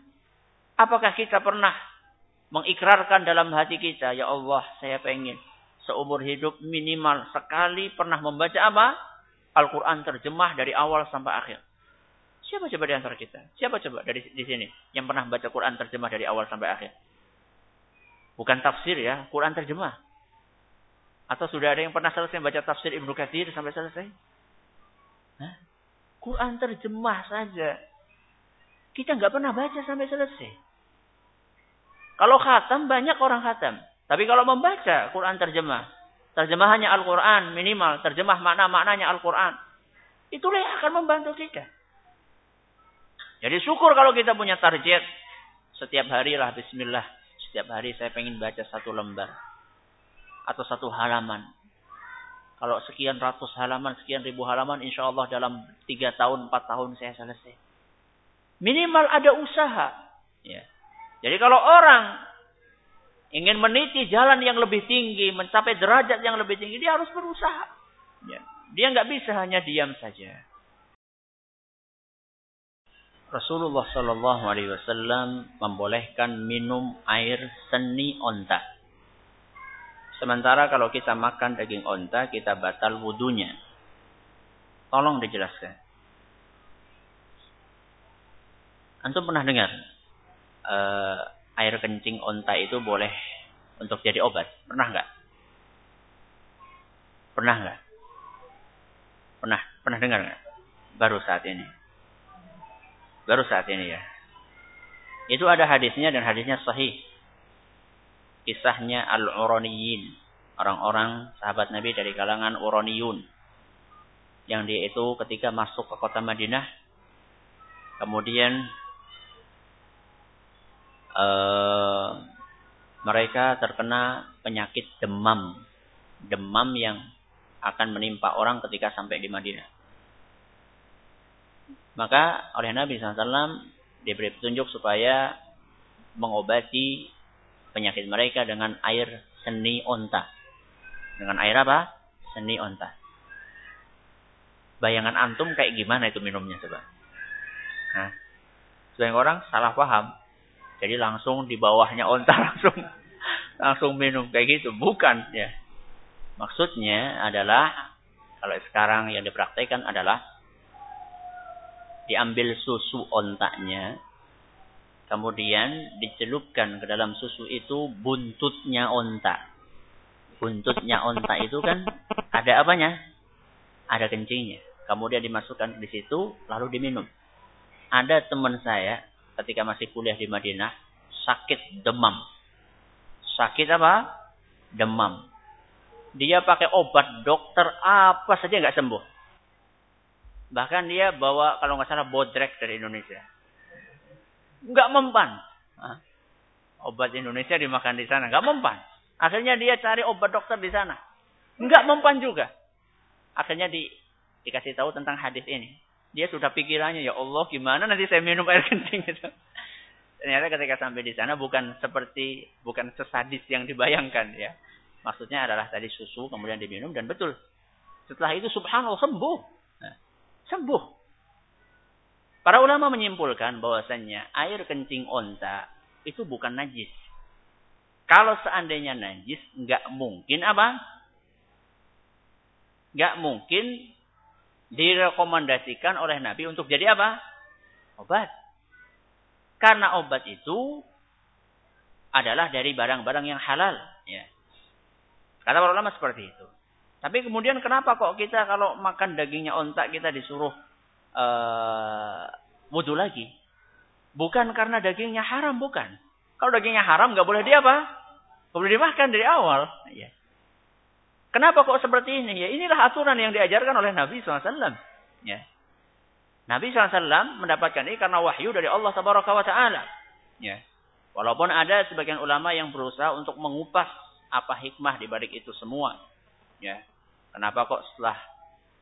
Apakah kita pernah mengikrarkan dalam hati kita. Ya Allah saya pengen. Seumur hidup minimal sekali pernah membaca apa? Al-Quran terjemah dari awal sampai akhir. Siapa coba di antara kita? Siapa coba dari di sini yang pernah baca Quran terjemah dari awal sampai akhir? Bukan tafsir ya, Quran terjemah. Atau sudah ada yang pernah selesai baca tafsir Ibnu Katsir sampai selesai? Hah? Quran terjemah saja. Kita nggak pernah baca sampai selesai. Kalau khatam banyak orang khatam. Tapi kalau membaca Quran terjemah, terjemahannya Al-Quran minimal, terjemah makna-maknanya Al-Quran. Itulah yang akan membantu kita. Jadi syukur kalau kita punya target. Setiap hari lah bismillah. Setiap hari saya pengen baca satu lembar. Atau satu halaman. Kalau sekian ratus halaman, sekian ribu halaman, insya Allah dalam tiga tahun, empat tahun saya selesai. Minimal ada usaha. Ya. Jadi kalau orang ingin meniti jalan yang lebih tinggi, mencapai derajat yang lebih tinggi, dia harus berusaha. Ya. Dia nggak bisa hanya diam saja. Rasulullah Shallallahu Alaihi Wasallam membolehkan minum air seni onta. Sementara kalau kita makan daging onta, kita batal wudhunya. Tolong dijelaskan. Antum pernah dengar uh, air kencing onta itu boleh untuk jadi obat? Pernah nggak? Pernah nggak? Pernah? Pernah dengar nggak? Baru saat ini. Baru saat ini ya. Itu ada hadisnya dan hadisnya sahih. Kisahnya Al-Uraniyin. Orang-orang sahabat Nabi dari kalangan Uraniyun. Yang dia itu ketika masuk ke kota Madinah. Kemudian uh, mereka terkena penyakit demam. Demam yang akan menimpa orang ketika sampai di Madinah. Maka oleh Nabi SAW diberi petunjuk supaya mengobati penyakit mereka dengan air seni onta. Dengan air apa? Seni onta. Bayangan antum kayak gimana itu minumnya coba? Nah, sebagian orang salah paham. Jadi langsung di bawahnya onta langsung langsung minum kayak gitu. Bukan ya. Maksudnya adalah kalau sekarang yang dipraktekkan adalah diambil susu ontaknya, kemudian dicelupkan ke dalam susu itu buntutnya onta. Buntutnya onta itu kan ada apanya? Ada kencingnya. Kemudian dimasukkan di situ, lalu diminum. Ada teman saya ketika masih kuliah di Madinah, sakit demam. Sakit apa? Demam. Dia pakai obat dokter apa saja nggak sembuh. Bahkan dia bawa kalau nggak salah bodrek dari Indonesia. Nggak mempan. Hah? Obat Indonesia dimakan di sana. Nggak mempan. Akhirnya dia cari obat dokter di sana. Nggak mempan juga. Akhirnya di, dikasih tahu tentang hadis ini. Dia sudah pikirannya, ya Allah gimana nanti saya minum air kencing itu. Ternyata ketika sampai di sana bukan seperti, bukan sesadis yang dibayangkan ya. Maksudnya adalah tadi susu kemudian diminum dan betul. Setelah itu subhanallah sembuh sembuh. Para ulama menyimpulkan bahwasannya air kencing onta itu bukan najis. Kalau seandainya najis, nggak mungkin apa? Nggak mungkin direkomendasikan oleh Nabi untuk jadi apa? Obat. Karena obat itu adalah dari barang-barang yang halal. Ya. Kata para ulama seperti itu. Tapi kemudian kenapa kok kita kalau makan dagingnya ontak kita disuruh uh, wudhu lagi? Bukan karena dagingnya haram, bukan. Kalau dagingnya haram nggak boleh dia apa? Nggak boleh dimakan dari awal. Ya. Kenapa kok seperti ini? Ya inilah aturan yang diajarkan oleh Nabi SAW. Ya. Nabi SAW mendapatkan ini karena wahyu dari Allah Taala. Ya. Walaupun ada sebagian ulama yang berusaha untuk mengupas apa hikmah di balik itu semua. Ya. Kenapa kok setelah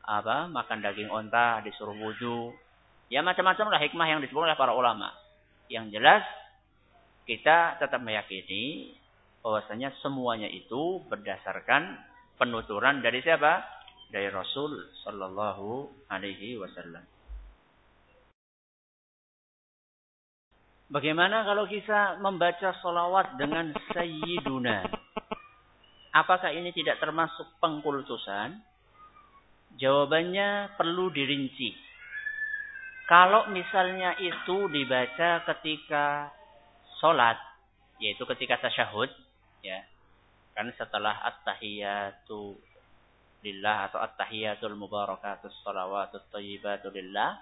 apa makan daging onta disuruh wudhu? Ya macam-macam lah hikmah yang disebut oleh para ulama. Yang jelas kita tetap meyakini bahwasanya semuanya itu berdasarkan penuturan dari siapa? Dari Rasul Shallallahu Alaihi Wasallam. Bagaimana kalau kita membaca solawat dengan Sayyiduna? Apakah ini tidak termasuk pengkultusan? Jawabannya perlu dirinci. Kalau misalnya itu dibaca ketika sholat, yaitu ketika tasyahud, ya, kan setelah at-tahiyatu lillah atau at-tahiyatul mubarakatus salawatut thayyibatu lillah,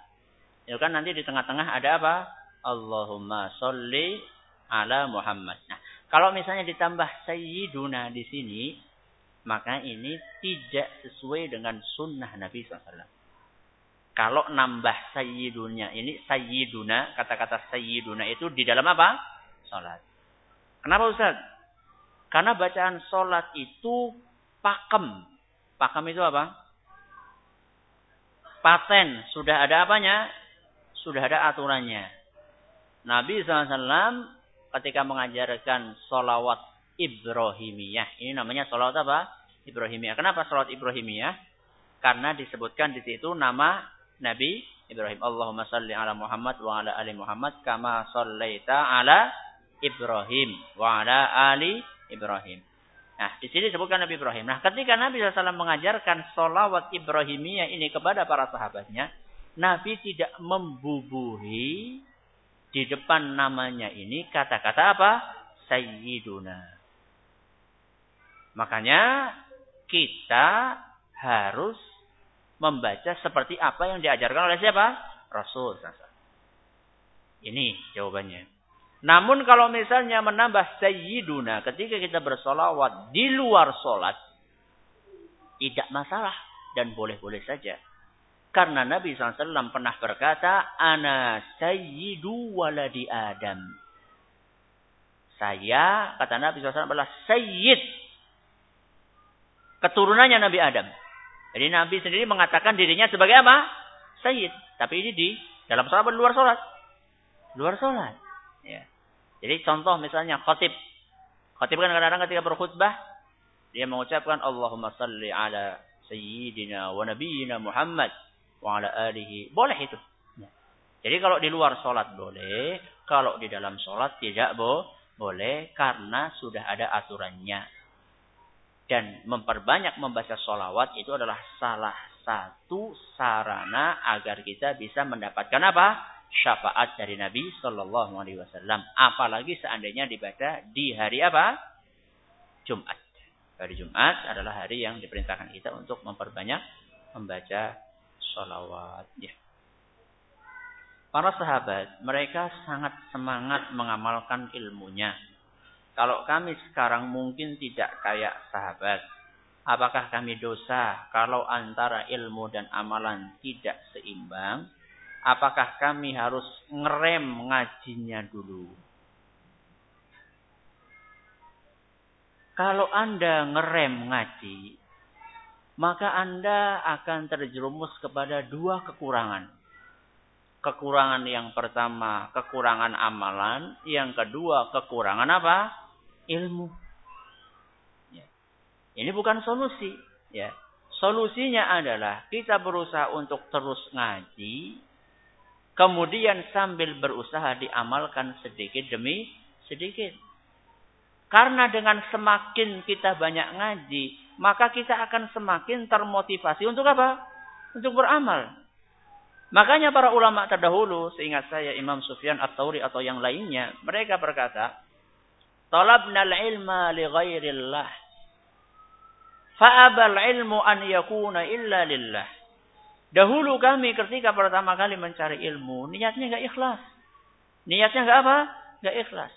itu kan nanti di tengah-tengah ada apa? Allahumma sholli ala Muhammad. Nah, kalau misalnya ditambah sayyiduna di sini, maka ini tidak sesuai dengan sunnah Nabi SAW. Kalau nambah sayyidunya, ini sayyiduna, kata-kata sayyiduna itu di dalam apa? Salat. Kenapa Ustaz? Karena bacaan salat itu pakem. Pakem itu apa? Paten. Sudah ada apanya? Sudah ada aturannya. Nabi SAW ketika mengajarkan solawat Ibrahimiyah. Ini namanya solawat apa? Ibrahimiyah. Kenapa solawat Ibrahimiyah? Karena disebutkan di situ nama Nabi Ibrahim. Allahumma salli ala Muhammad wa ala ali Muhammad kama sallaita ala Ibrahim wa ala ali Ibrahim. Nah, di sini disebutkan Nabi Ibrahim. Nah, ketika Nabi SAW mengajarkan solawat Ibrahimiyah ini kepada para sahabatnya, Nabi tidak membubuhi di depan namanya ini kata-kata apa? Sayyiduna. Makanya kita harus membaca seperti apa yang diajarkan oleh siapa? Rasul. Ini jawabannya. Namun kalau misalnya menambah sayyiduna ketika kita bersolawat di luar solat, tidak masalah dan boleh-boleh saja. Karena Nabi SAW pernah berkata, Ana sayyidu waladi Adam. Saya, kata Nabi SAW adalah sayyid. Keturunannya Nabi Adam. Jadi Nabi sendiri mengatakan dirinya sebagai apa? Sayyid. Tapi ini di dalam sholat luar sholat? Luar sholat. Ya. Jadi contoh misalnya khotib. Khotib kan kadang-kadang ketika berkhutbah. Dia mengucapkan Allahumma salli ala sayyidina wa nabiyyina Muhammad wa ala alihi. Boleh itu. Ya. Jadi kalau di luar sholat boleh. Kalau di dalam sholat tidak bo boleh. Karena sudah ada aturannya. Dan memperbanyak membaca sholawat itu adalah salah satu sarana agar kita bisa mendapatkan apa? syafaat dari Nabi Shallallahu Alaihi Wasallam. Apalagi seandainya dibaca di hari apa? Jumat. Hari Jumat adalah hari yang diperintahkan kita untuk memperbanyak membaca sholawat. Ya. Para sahabat, mereka sangat semangat mengamalkan ilmunya. Kalau kami sekarang mungkin tidak kayak sahabat. Apakah kami dosa kalau antara ilmu dan amalan tidak seimbang? apakah kami harus ngerem ngajinya dulu? Kalau Anda ngerem ngaji, maka Anda akan terjerumus kepada dua kekurangan. Kekurangan yang pertama, kekurangan amalan. Yang kedua, kekurangan apa? Ilmu. Ya. Ini bukan solusi. Ya. Solusinya adalah kita berusaha untuk terus ngaji, Kemudian sambil berusaha diamalkan sedikit demi sedikit. Karena dengan semakin kita banyak ngaji, maka kita akan semakin termotivasi untuk apa? Untuk beramal. Makanya para ulama terdahulu, seingat saya Imam Sufyan At-Tauri atau yang lainnya, mereka berkata, "Talabna al-ilma li ghairillah. Fa'abal ilmu an yakuna illa lillah." Dahulu kami ketika pertama kali mencari ilmu, niatnya nggak ikhlas. Niatnya nggak apa? Nggak ikhlas.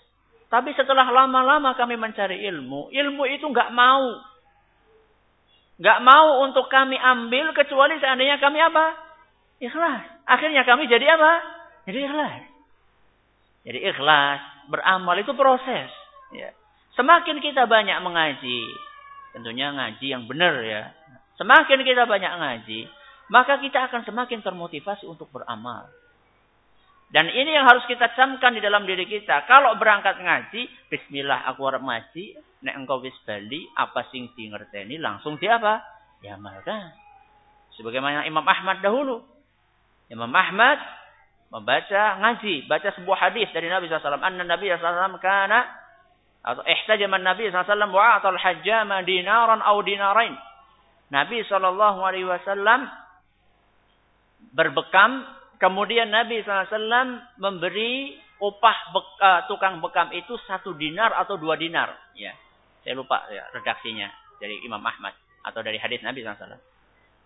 Tapi setelah lama-lama kami mencari ilmu, ilmu itu nggak mau. Nggak mau untuk kami ambil kecuali seandainya kami apa? Ikhlas. Akhirnya kami jadi apa? Jadi ikhlas. Jadi ikhlas, beramal itu proses. Ya. Semakin kita banyak mengaji, tentunya ngaji yang benar ya. Semakin kita banyak ngaji, maka kita akan semakin termotivasi untuk beramal. Dan ini yang harus kita camkan di dalam diri kita. Kalau berangkat ngaji, bismillah aku harap ngaji, nek engkau wis bali, apa sing di ngerteni langsung di apa? Diamalkan. Sebagaimana Imam Ahmad dahulu. Imam Ahmad membaca ngaji, baca sebuah hadis dari Nabi SAW. Anna Nabi SAW kana atau ihtajaman Nabi SAW wa atal hajjama dinaran au dinarain. Nabi SAW berbekam. Kemudian Nabi SAW memberi upah beka, tukang bekam itu satu dinar atau dua dinar. Ya, saya lupa ya, redaksinya dari Imam Ahmad atau dari hadis Nabi SAW.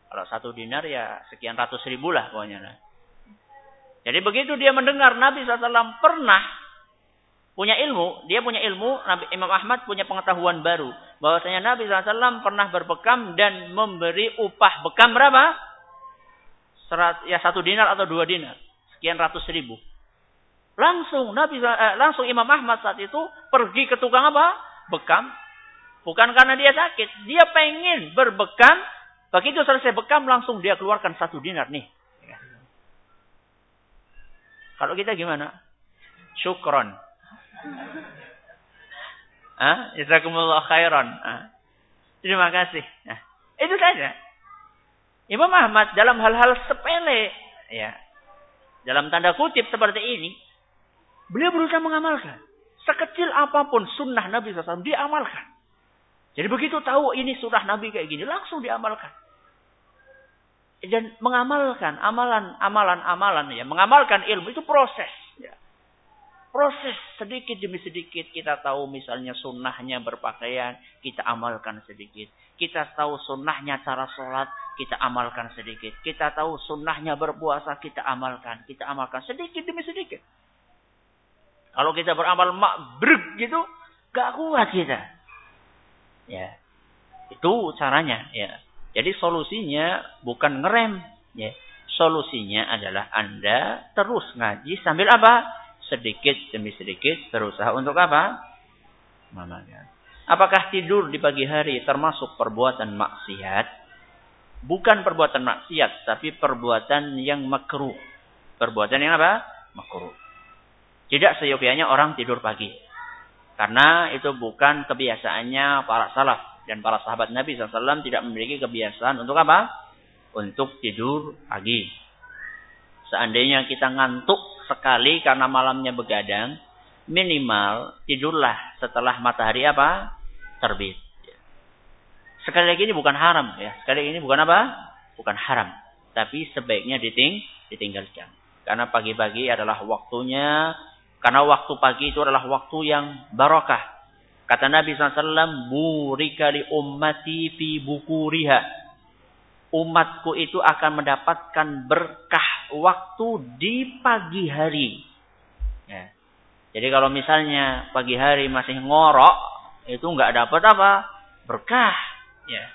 Kalau satu dinar ya sekian ratus ribu lah pokoknya. Lah. Jadi begitu dia mendengar Nabi SAW pernah punya ilmu, dia punya ilmu, Nabi Imam Ahmad punya pengetahuan baru. Bahwasanya Nabi SAW pernah berbekam dan memberi upah bekam berapa? Serat, ya satu dinar atau dua dinar, sekian ratus ribu. Langsung Nabi eh, langsung Imam Ahmad saat itu pergi ke tukang apa? Bekam. Bukan karena dia sakit, dia pengen berbekam. Begitu selesai bekam langsung dia keluarkan satu dinar nih. Kalau kita gimana? Syukron. Ah, jazakumullah khairan. Ah. Terima kasih. Nah, itu saja. Imam Ahmad dalam hal-hal sepele, ya, dalam tanda kutip seperti ini, beliau berusaha mengamalkan. Sekecil apa pun sunnah Nabi SAW, diamalkan. Jadi begitu tahu ini sunnah Nabi kayak gini, langsung diamalkan. Dan mengamalkan amalan, amalan, amalan ya, mengamalkan ilmu itu proses. Proses sedikit demi sedikit kita tahu misalnya sunnahnya berpakaian, kita amalkan sedikit. Kita tahu sunnahnya cara sholat, kita amalkan sedikit. Kita tahu sunnahnya berpuasa, kita amalkan. Kita amalkan sedikit demi sedikit. Kalau kita beramal makbruk gitu, gak kuat kita. Ya. Itu caranya, ya. Jadi solusinya bukan ngerem, ya. Solusinya adalah Anda terus ngaji sambil apa? Sedikit demi sedikit berusaha untuk apa? Apakah tidur di pagi hari termasuk perbuatan maksiat? Bukan perbuatan maksiat, tapi perbuatan yang makruh. Perbuatan yang apa? Makruh. Tidak seyogianya orang tidur pagi. Karena itu bukan kebiasaannya para salaf. Dan para sahabat Nabi SAW tidak memiliki kebiasaan untuk apa? Untuk tidur pagi. Seandainya kita ngantuk sekali karena malamnya begadang, minimal tidurlah setelah matahari apa? Terbit. Sekali lagi ini bukan haram ya. Sekali ini bukan apa? Bukan haram. Tapi sebaiknya diting ditinggalkan. Karena pagi-pagi adalah waktunya karena waktu pagi itu adalah waktu yang barakah. Kata Nabi SAW, Burika li ummati fi bukuriha. Umatku itu akan mendapatkan berkah waktu di pagi hari. Ya. Jadi kalau misalnya pagi hari masih ngorok, itu nggak dapat apa? Berkah. Ya.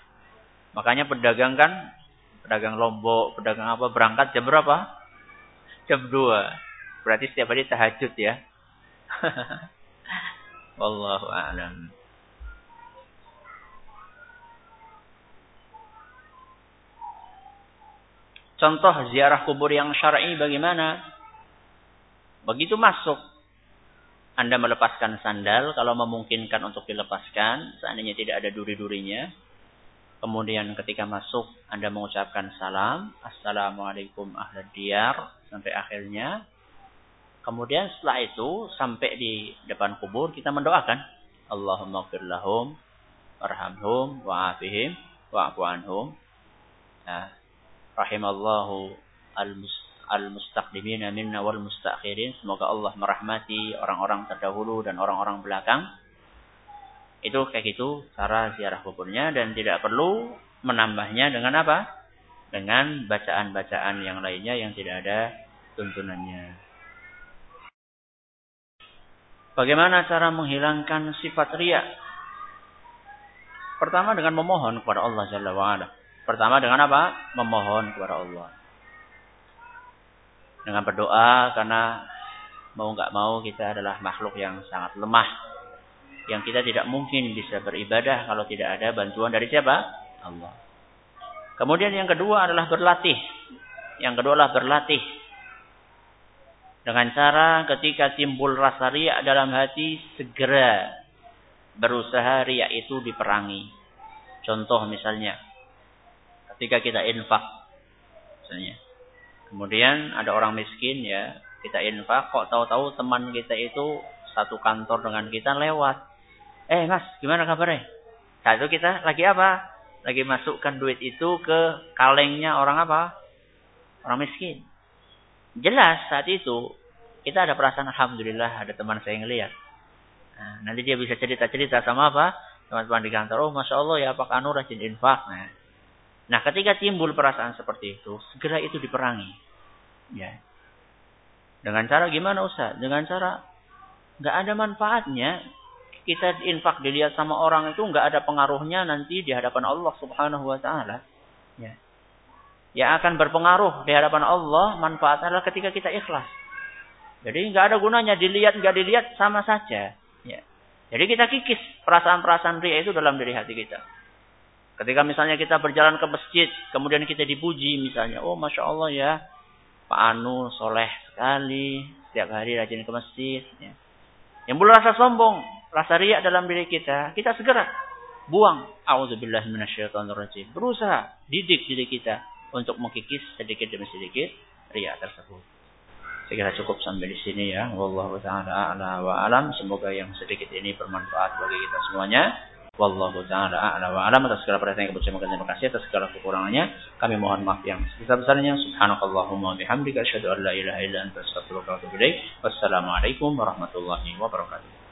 Makanya pedagang kan, pedagang lombok, pedagang apa, berangkat jam berapa? Jam 2. Berarti setiap hari tahajud ya. Wallahu. Contoh ziarah kubur yang syar'i bagaimana? Begitu masuk, Anda melepaskan sandal kalau memungkinkan untuk dilepaskan, seandainya tidak ada duri-durinya. Kemudian ketika masuk, Anda mengucapkan salam, Assalamualaikum ahlad diyar, sampai akhirnya. Kemudian setelah itu sampai di depan kubur kita mendoakan Allahumma gfir lahum warhamhum wa'afihim wa'afu anhum. Nah, rahimallahu al-mustaqdimina minna wal mustakhirin. Semoga Allah merahmati orang-orang terdahulu dan orang-orang belakang. Itu kayak gitu cara ziarah kuburnya dan tidak perlu menambahnya dengan apa? Dengan bacaan-bacaan yang lainnya yang tidak ada tuntunannya. Bagaimana cara menghilangkan sifat riak? Pertama dengan memohon kepada Allah Jalla wa'ala. Pertama dengan apa? Memohon kepada Allah. Dengan berdoa karena mau nggak mau kita adalah makhluk yang sangat lemah. Yang kita tidak mungkin bisa beribadah kalau tidak ada bantuan dari siapa? Allah. Kemudian yang kedua adalah berlatih. Yang kedua adalah berlatih dengan cara ketika timbul rasa riak dalam hati, segera berusaha riak itu diperangi. Contoh misalnya, ketika kita infak, misalnya. Kemudian ada orang miskin ya, kita infak, kok tahu-tahu teman kita itu satu kantor dengan kita lewat. Eh mas, gimana kabarnya? Saat itu kita lagi apa? Lagi masukkan duit itu ke kalengnya orang apa? Orang miskin. Jelas saat itu kita ada perasaan alhamdulillah ada teman saya yang lihat. Nah, nanti dia bisa cerita-cerita sama apa? Teman-teman di kantor, oh Masya Allah ya Pak Anu rajin infak. Nah, nah ketika timbul perasaan seperti itu, segera itu diperangi. Ya. Dengan cara gimana Ustaz? Dengan cara nggak ada manfaatnya. Kita infak dilihat sama orang itu nggak ada pengaruhnya nanti di hadapan Allah Subhanahu wa taala. Ya yang akan berpengaruh di hadapan Allah manfaatnya adalah ketika kita ikhlas. Jadi nggak ada gunanya dilihat nggak dilihat sama saja. Ya. Jadi kita kikis perasaan-perasaan ria itu dalam diri hati kita. Ketika misalnya kita berjalan ke masjid, kemudian kita dipuji misalnya, oh masya Allah ya, Pak Anu soleh sekali, setiap hari rajin ke masjid. Ya. Yang boleh rasa sombong, rasa riak dalam diri kita, kita segera buang. Auzubillah. Berusaha didik diri kita untuk mengkikis sedikit demi sedikit ria tersebut. Saya kira cukup sampai di sini ya. Wallahu taala ala wa. Semoga yang sedikit ini bermanfaat bagi kita semuanya. Wallahu taala ala wa alam atas segala perhatian yang kebersamaan terima kasih atas segala kekurangannya. Kami mohon maaf yang sebesar-besarnya. Subhanakallahumma bihamdika asyhadu an la ilaha illa anta astaghfiruka wa atubu ilaik. Wassalamualaikum warahmatullahi wabarakatuh.